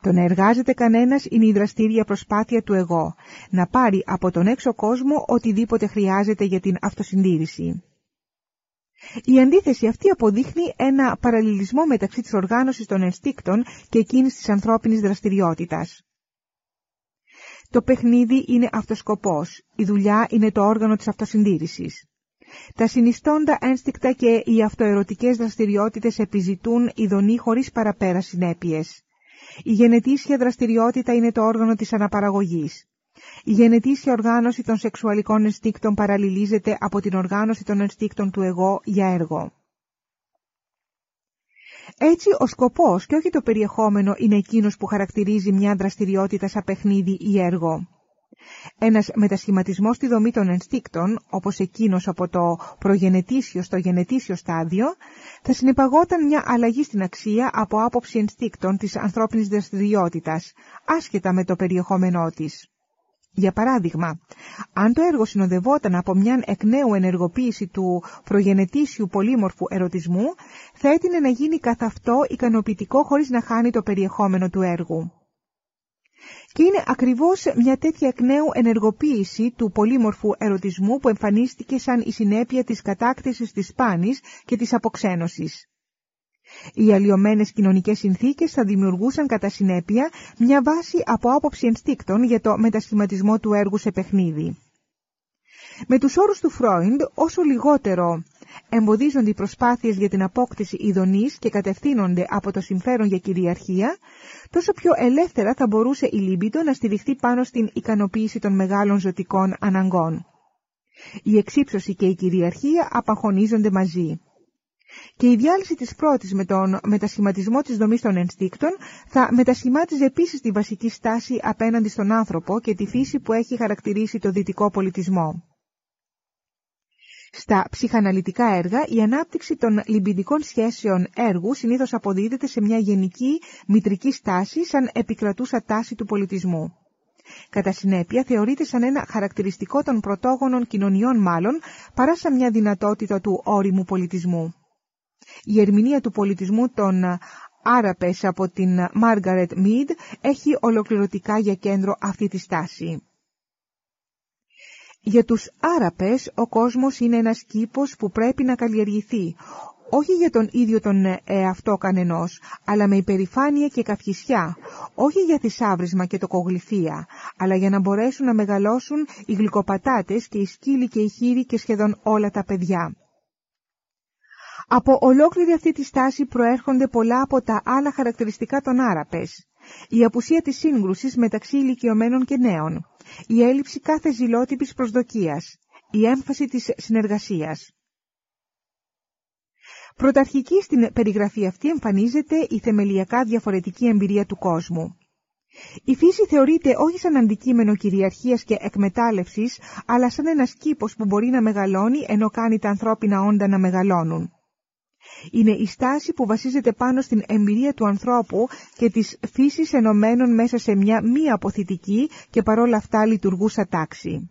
Το να εργάζεται κανένας είναι η δραστήρια προσπάθεια του εγώ, να πάρει από τον έξω κόσμο οτιδήποτε χρειάζεται για την αυτοσυντήρηση. Η αντίθεση αυτή αποδείχνει ένα παραλληλισμό μεταξύ της οργάνωσης των ενστίκτων και εκείνης της ανθρώπινης δραστηριότητας. Το παιχνίδι είναι αυτοσκοπός, η δουλειά είναι το όργανο της αυτοσυντήρησης. Τα συνιστώντα ένστικτα και οι αυτοερωτικές δραστηριότητες επιζητούν ειδονή χωρίς παραπέρα συνέπειες. Η γενετήσια δραστηριότητα είναι το όργανο της αναπαραγωγής. Η γενετήσια οργάνωση των σεξουαλικών ενστίκτων παραλληλίζεται από την οργάνωση των ενστίκτων του εγώ για έργο. Έτσι, ο σκοπός και όχι το περιεχόμενο είναι εκείνος που χαρακτηρίζει μια δραστηριότητα σαν παιχνίδι ή έργο. Ένας μετασχηματισμός στη δομή των ενστίκτων, όπως εκείνος από το προγενετήσιο στο γενετήσιο στάδιο, θα συνεπαγόταν μια αλλαγή στην αξία από άποψη ενστίκτων της ανθρώπινης δραστηριότητας, άσχετα με το περιεχόμενό της. Για παράδειγμα, αν το έργο συνοδευόταν από μια εκ νέου ενεργοποίηση του προγενετήσιου πολύμορφου ερωτισμού, θα έτεινε να γίνει καθ' αυτό ικανοποιητικό χωρίς να χάνει το περιεχόμενο του έργου. Και είναι ακριβώς μια τέτοια εκ νέου ενεργοποίηση του πολύμορφου ερωτισμού που εμφανίστηκε σαν η συνέπεια της κατάκτησης της πάνης και της αποξένωσης. Οι αλλοιωμένες κοινωνικές συνθήκες θα δημιουργούσαν κατά συνέπεια μια βάση από άποψη ενστίκτων για το μετασχηματισμό του έργου σε παιχνίδι. Με τους όρους του Φρόιντ, όσο λιγότερο εμποδίζονται οι προσπάθειες για την απόκτηση ειδονής και κατευθύνονται από το συμφέρον για κυριαρχία, τόσο πιο ελεύθερα θα μπορούσε η Λίμπητο να στηριχθεί πάνω στην ικανοποίηση των μεγάλων ζωτικών αναγκών. Η εξύψωση και η κυριαρχία απαχωνίζονται μαζί. Και η διάλυση της πρώτης με τον μετασχηματισμό της δομής των ενστίκτων θα μετασχημάτιζε επίσης τη βασική στάση απέναντι στον άνθρωπο και τη φύση που έχει χαρακτηρίσει το δυτικό πολιτισμό. Στα ψυχαναλυτικά έργα, η ανάπτυξη των λιμπιδικών σχέσεων έργου συνήθως αποδίδεται σε μια γενική μητρική στάση σαν επικρατούσα τάση του πολιτισμού. Κατά συνέπεια θεωρείται σαν ένα χαρακτηριστικό των πρωτόγονων κοινωνιών μάλλον, παρά σαν μια δυνατότητα του όριμου πολιτισμού. Η ερμηνεία του πολιτισμού των Άραπες από την Μάργαρετ Μίντ έχει ολοκληρωτικά για κέντρο αυτή τη στάση. Για τους Άραπες ο κόσμος είναι ένας κήπος που πρέπει να καλλιεργηθεί, όχι για τον ίδιο τον εαυτό κανενός, αλλά με υπερηφάνεια και καυχησιά, όχι για θησάβρισμα και τοκογλυφία, αλλά για να μπορέσουν να μεγαλώσουν οι γλυκοπατάτες και οι σκύλοι και οι χείροι και σχεδόν όλα τα παιδιά. Από ολόκληρη αυτή τη στάση προέρχονται πολλά από τα άλλα χαρακτηριστικά των Άραπες. Η απουσία της σύγκρουσης μεταξύ ηλικιωμένων και νέων, η έλλειψη κάθε ζηλότυπης προσδοκίας, η έμφαση της συνεργασίας. Πρωταρχική στην περιγραφή αυτή εμφανίζεται η θεμελιακά διαφορετική εμπειρία του κόσμου. Η φύση θεωρείται όχι σαν αντικείμενο κυριαρχίας και εκμετάλλευσης, αλλά σαν ένας κήπος που μπορεί να μεγαλώνει ενώ κάνει τα ανθρώπινα όντα να μεγαλώνουν. Είναι η στάση που βασίζεται πάνω στην εμπειρία του ανθρώπου και της φύσης ενωμένων μέσα σε μια μη αποθητική και παρόλα αυτά λειτουργούσα τάξη.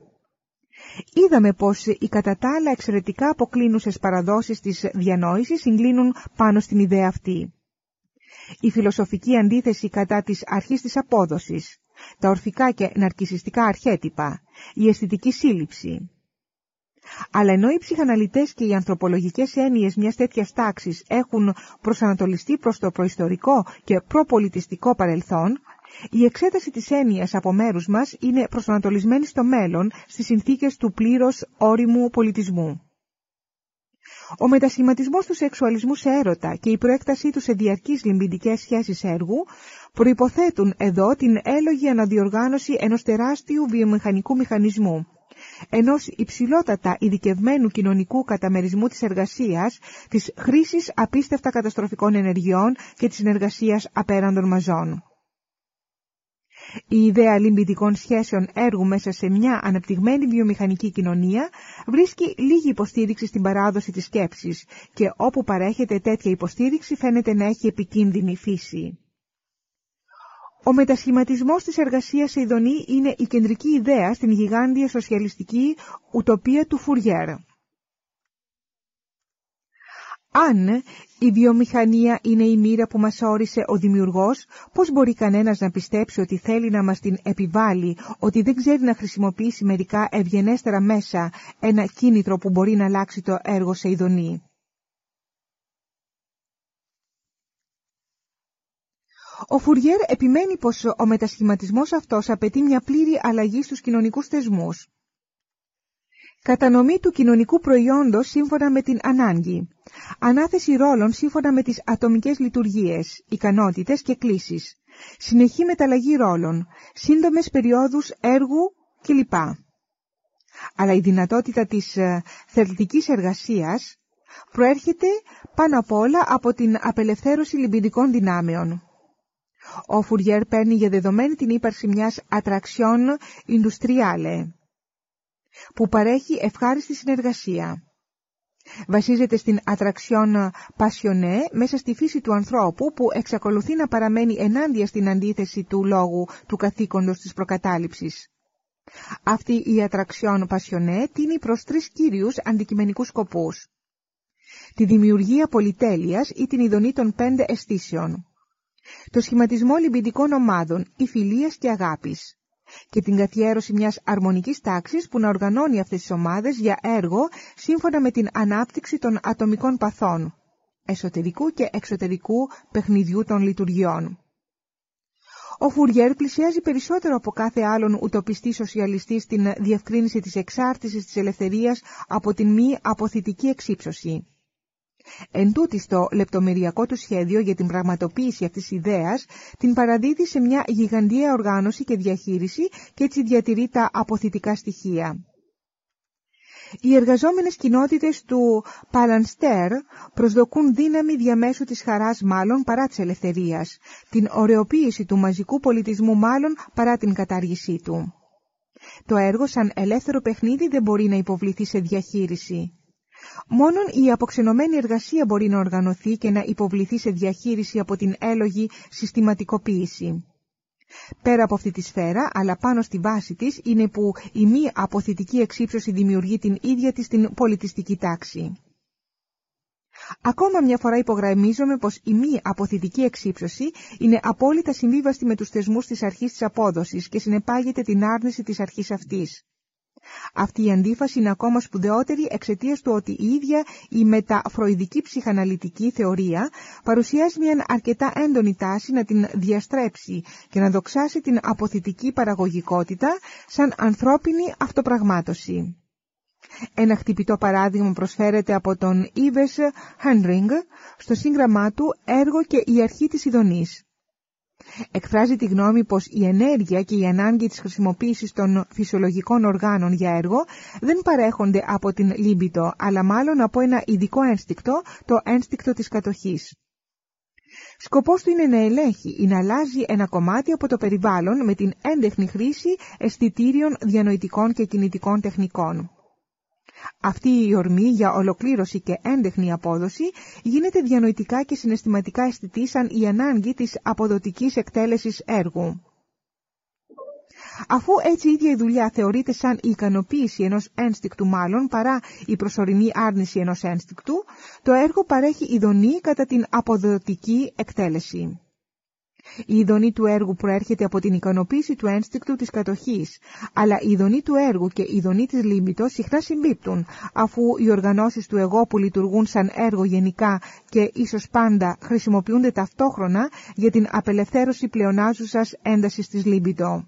είδαμε πως οι κατά τα άλλα εξαιρετικά αποκλίνουσες παραδόσεις της διανόησης συγκλίνουν πάνω στην ιδέα αυτή. Η φιλοσοφική αντίθεση κατά της αρχής της απόδοσης, τα ορφικά και ναρκισιστικά αρχέτυπα, η αισθητική σύλληψη. Αλλά ενώ οι ψυχαναλυτές και οι ανθρωπολογικές έννοιες μιας τέτοιας τάξης έχουν προσανατολιστεί προς το προϊστορικό και προπολιτιστικό παρελθόν, η εξέταση της έννοιας από μέρους μας είναι προσανατολισμένη στο μέλλον στις συνθήκες του πλήρως όριμου πολιτισμού. Ο μετασχηματισμός του σεξουαλισμού σε έρωτα και η προέκτασή του σε διαρκείς λιμπιντικές σχέσεις έργου προϋποθέτουν εδώ την έλογη αναδιοργάνωση ενός τεράστιου βιομηχανικού μηχανισμού, ενός υψηλότατα ειδικευμένου κοινωνικού καταμερισμού της εργασίας, της χρήσης απίστευτα καταστροφικών ενεργειών και της συνεργασίας απέραντων μαζών. Η ιδέα λυμπητικών σχέσεων έργου μέσα σε μια αναπτυγμένη βιομηχανική κοινωνία βρίσκει λίγη υποστήριξη στην παράδοση της σκέψης και όπου παρέχεται τέτοια υποστήριξη φαίνεται να έχει επικίνδυνη φύση. Ο μετασχηματισμός της εργασίας σε ειδονή είναι η κεντρική ιδέα στην γιγάντια σοσιαλιστική ουτοπία του Φουριέρ. Αν η βιομηχανία είναι η μοίρα που μας όρισε ο δημιουργός, πώς μπορεί κανένας να πιστέψει ότι θέλει να μας την επιβάλλει, ότι δεν ξέρει να χρησιμοποιήσει μερικά ευγενέστερα μέσα ένα κίνητρο που μπορεί να αλλάξει το έργο σε ειδονή; Ο Φουριέρ επιμένει πως ο μετασχηματισμός αυτός απαιτεί μια πλήρη αλλαγή στους κοινωνικούς θεσμούς. Κατανομή του κοινωνικού προϊόντος σύμφωνα με την ανάγκη. Ανάθεση ρόλων σύμφωνα με τις ατομικές λειτουργίες, ικανότητες και κλήσεις. Συνεχή μεταλλαγή ρόλων, σύντομες περιόδους έργου κλπ. Αλλά η δυνατότητα της ε, θελτικής εργασίας προέρχεται πάνω απ' όλα από την απελευθέρωση λιμπιδικών δυνάμεων. Ο Φουριέρ παίρνει για δεδομένη την ύπαρξη μιας ατραξιών industriale, που παρέχει ευχάριστη συνεργασία. Βασίζεται στην ατραξιόν πασιονέ μέσα στη φύση του ανθρώπου που εξακολουθεί να παραμένει ενάντια στην αντίθεση του λόγου του καθήκοντος της προκατάληψης. Αυτή η ατραξιόν πασιονέ τίνει προς τρεις κύριους αντικειμενικούς σκοπούς. Τη δημιουργία πολυτέλειας ή την ειδονή των πέντε αισθήσεων. Το σχηματισμό λιμπιντικών ομάδων ή φιλίας και αγάπης και την καθιέρωση μιας αρμονικής τάξης που να οργανώνει αυτές τις ομάδες για έργο σύμφωνα με την ανάπτυξη των ατομικών παθών, εσωτερικού και εξωτερικού παιχνιδιού των λειτουργιών. Ο Φουριέρ πλησιάζει περισσότερο από κάθε άλλον ουτοπιστή σοσιαλιστής στην διευκρίνηση της εξάρτησης της ελευθερίας από την μη αποθητική εξύψωση. Εν τούτης το λεπτομεριακό του σχέδιο για την πραγματοποίηση αυτής της ιδέας την παραδίδει σε μια γιγαντία οργάνωση και διαχείριση και έτσι διατηρεί τα αποθητικά στοιχεία. Οι εργαζόμενες κοινότητες του Παλανστέρ προσδοκούν δύναμη διαμέσου της χαράς μάλλον παρά της ελευθερίας, την ωρεοποίηση του μαζικού πολιτισμού μάλλον παρά την κατάργησή του. Το έργο σαν ελεύθερο παιχνίδι δεν μπορεί να υποβληθεί σε διαχείριση. Μόνον η αποξενωμένη εργασία μπορεί να οργανωθεί και να υποβληθεί σε διαχείριση από την έλογη συστηματικοποίηση. Πέρα από αυτή τη σφαίρα, αλλά πάνω στη βάση της, είναι που η μη αποθητική εξύψωση δημιουργεί την ίδια της την πολιτιστική τάξη. Ακόμα μια φορά υπογραμμίζομαι πως η μη αποθητική εξύψωση είναι απόλυτα συμβίβαστη με τους θεσμούς της αρχής της απόδοσης και συνεπάγεται την άρνηση της αρχής αυτής. Αυτή η αντίφαση είναι ακόμα σπουδαιότερη εξαιτίας του ότι η ίδια η μεταφροηδική ψυχαναλυτική θεωρία παρουσιάζει μια αρκετά έντονη τάση να την διαστρέψει και να δοξάσει την αποθητική παραγωγικότητα σαν ανθρώπινη αυτοπραγμάτωση. Ένα χτυπητό παράδειγμα προσφέρεται από τον Ιβες Χέντρινγκ στο σύγγραμμά του «Έργο και η αρχή της ειδονής» εκφράζει τη γνώμη πως η ενέργεια και η ανάγκη της χρησιμοποίησης των φυσιολογικών οργάνων για έργο δεν παρέχονται από την λίμπητο, αλλά μάλλον από ένα ειδικό ένστικτο, το ένστικτο της κατοχής. Σκοπός του είναι να ελέγχει ή να αλλάζει ένα κομμάτι από το περιβάλλον με την έντεχνη χρήση αισθητήριων διανοητικών και κινητικών τεχνικών. Αυτή η ορμή για ολοκλήρωση και έντεχνη απόδοση γίνεται διανοητικά και συναισθηματικά αισθητή σαν η ανάγκη της αποδοτικής εκτέλεσης έργου. Αφού έτσι η ίδια η δουλειά θεωρείται σαν η ικανοποίηση ενός ένστικτου μάλλον παρά η προσωρινή άρνηση ενός ένστικτου, το έργο παρέχει ειδονή κατά την αποδοτική εκτέλεση. Η ειδονή του έργου προέρχεται από την ικανοποίηση του ένστικτου της κατοχής, αλλά η ειδονή του έργου και η ειδονή της λίμπητος συχνά συμπίπτουν, αφού οι οργανώσεις του εγώ που λειτουργούν σαν έργο γενικά και ίσως πάντα χρησιμοποιούνται ταυτόχρονα για την απελευθέρωση πλεονάζουσας έντασης της λίμπητο.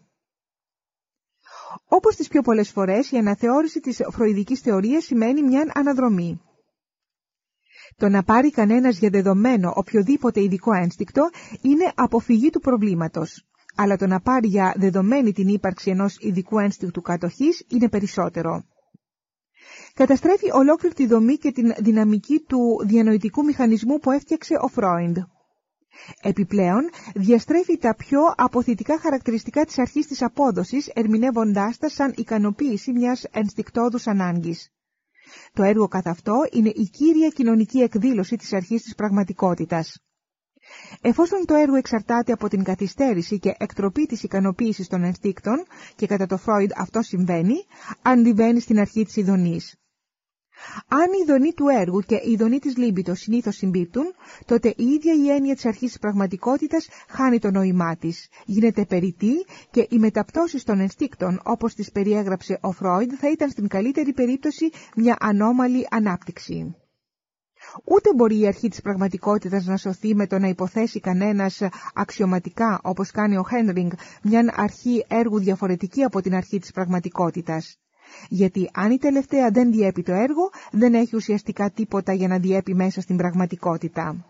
Όπως τις πιο πολλές φορές, η αναθεώρηση της φροηδικής θεωρίας σημαίνει μια αναδρομή. Το να πάρει κανένας για δεδομένο οποιοδήποτε ειδικό ένστικτο είναι αποφυγή του προβλήματος. Αλλά το να πάρει για δεδομένη την ύπαρξη ενός ειδικού ένστικτου κατοχής είναι περισσότερο. Καταστρέφει ολόκληρη τη δομή και την δυναμική του διανοητικού μηχανισμού που έφτιαξε ο Φρόιντ. Επιπλέον, διαστρέφει τα πιο αποθητικά χαρακτηριστικά της αρχής της απόδοσης, ερμηνεύοντάς τα σαν ικανοποίηση μιας ενστικτόδους ανάγκης. Το έργο καθ' αυτό είναι η κύρια κοινωνική εκδήλωση της αρχής της πραγματικότητας. Εφόσον το έργο εξαρτάται από την καθυστέρηση και εκτροπή της ικανοποίησης των ενστίκτων, και κατά το Φρόιντ αυτό συμβαίνει, αντιβαίνει στην αρχή της ειδονής. Αν η ειδονή του έργου και η ειδονή της λίμπητος συνήθως συμπίπτουν, τότε η ίδια η έννοια της αρχής της πραγματικότητας χάνει το νόημά της, γίνεται περιττή και οι μεταπτώσεις των ενστίκτων όπως τις περιέγραψε ο Φρόιντ θα ήταν στην καλύτερη περίπτωση μια ανώμαλη ανάπτυξη. Ούτε μπορεί η αρχή της πραγματικότητας να σωθεί με το να υποθέσει κανένας αξιωματικά, όπως κάνει ο Χένρινγκ, μια αρχή έργου διαφορετική από την αρχή της πραγματικότητας γιατί αν η τελευταία δεν διέπει το έργο, δεν έχει ουσιαστικά τίποτα για να διέπει μέσα στην πραγματικότητα.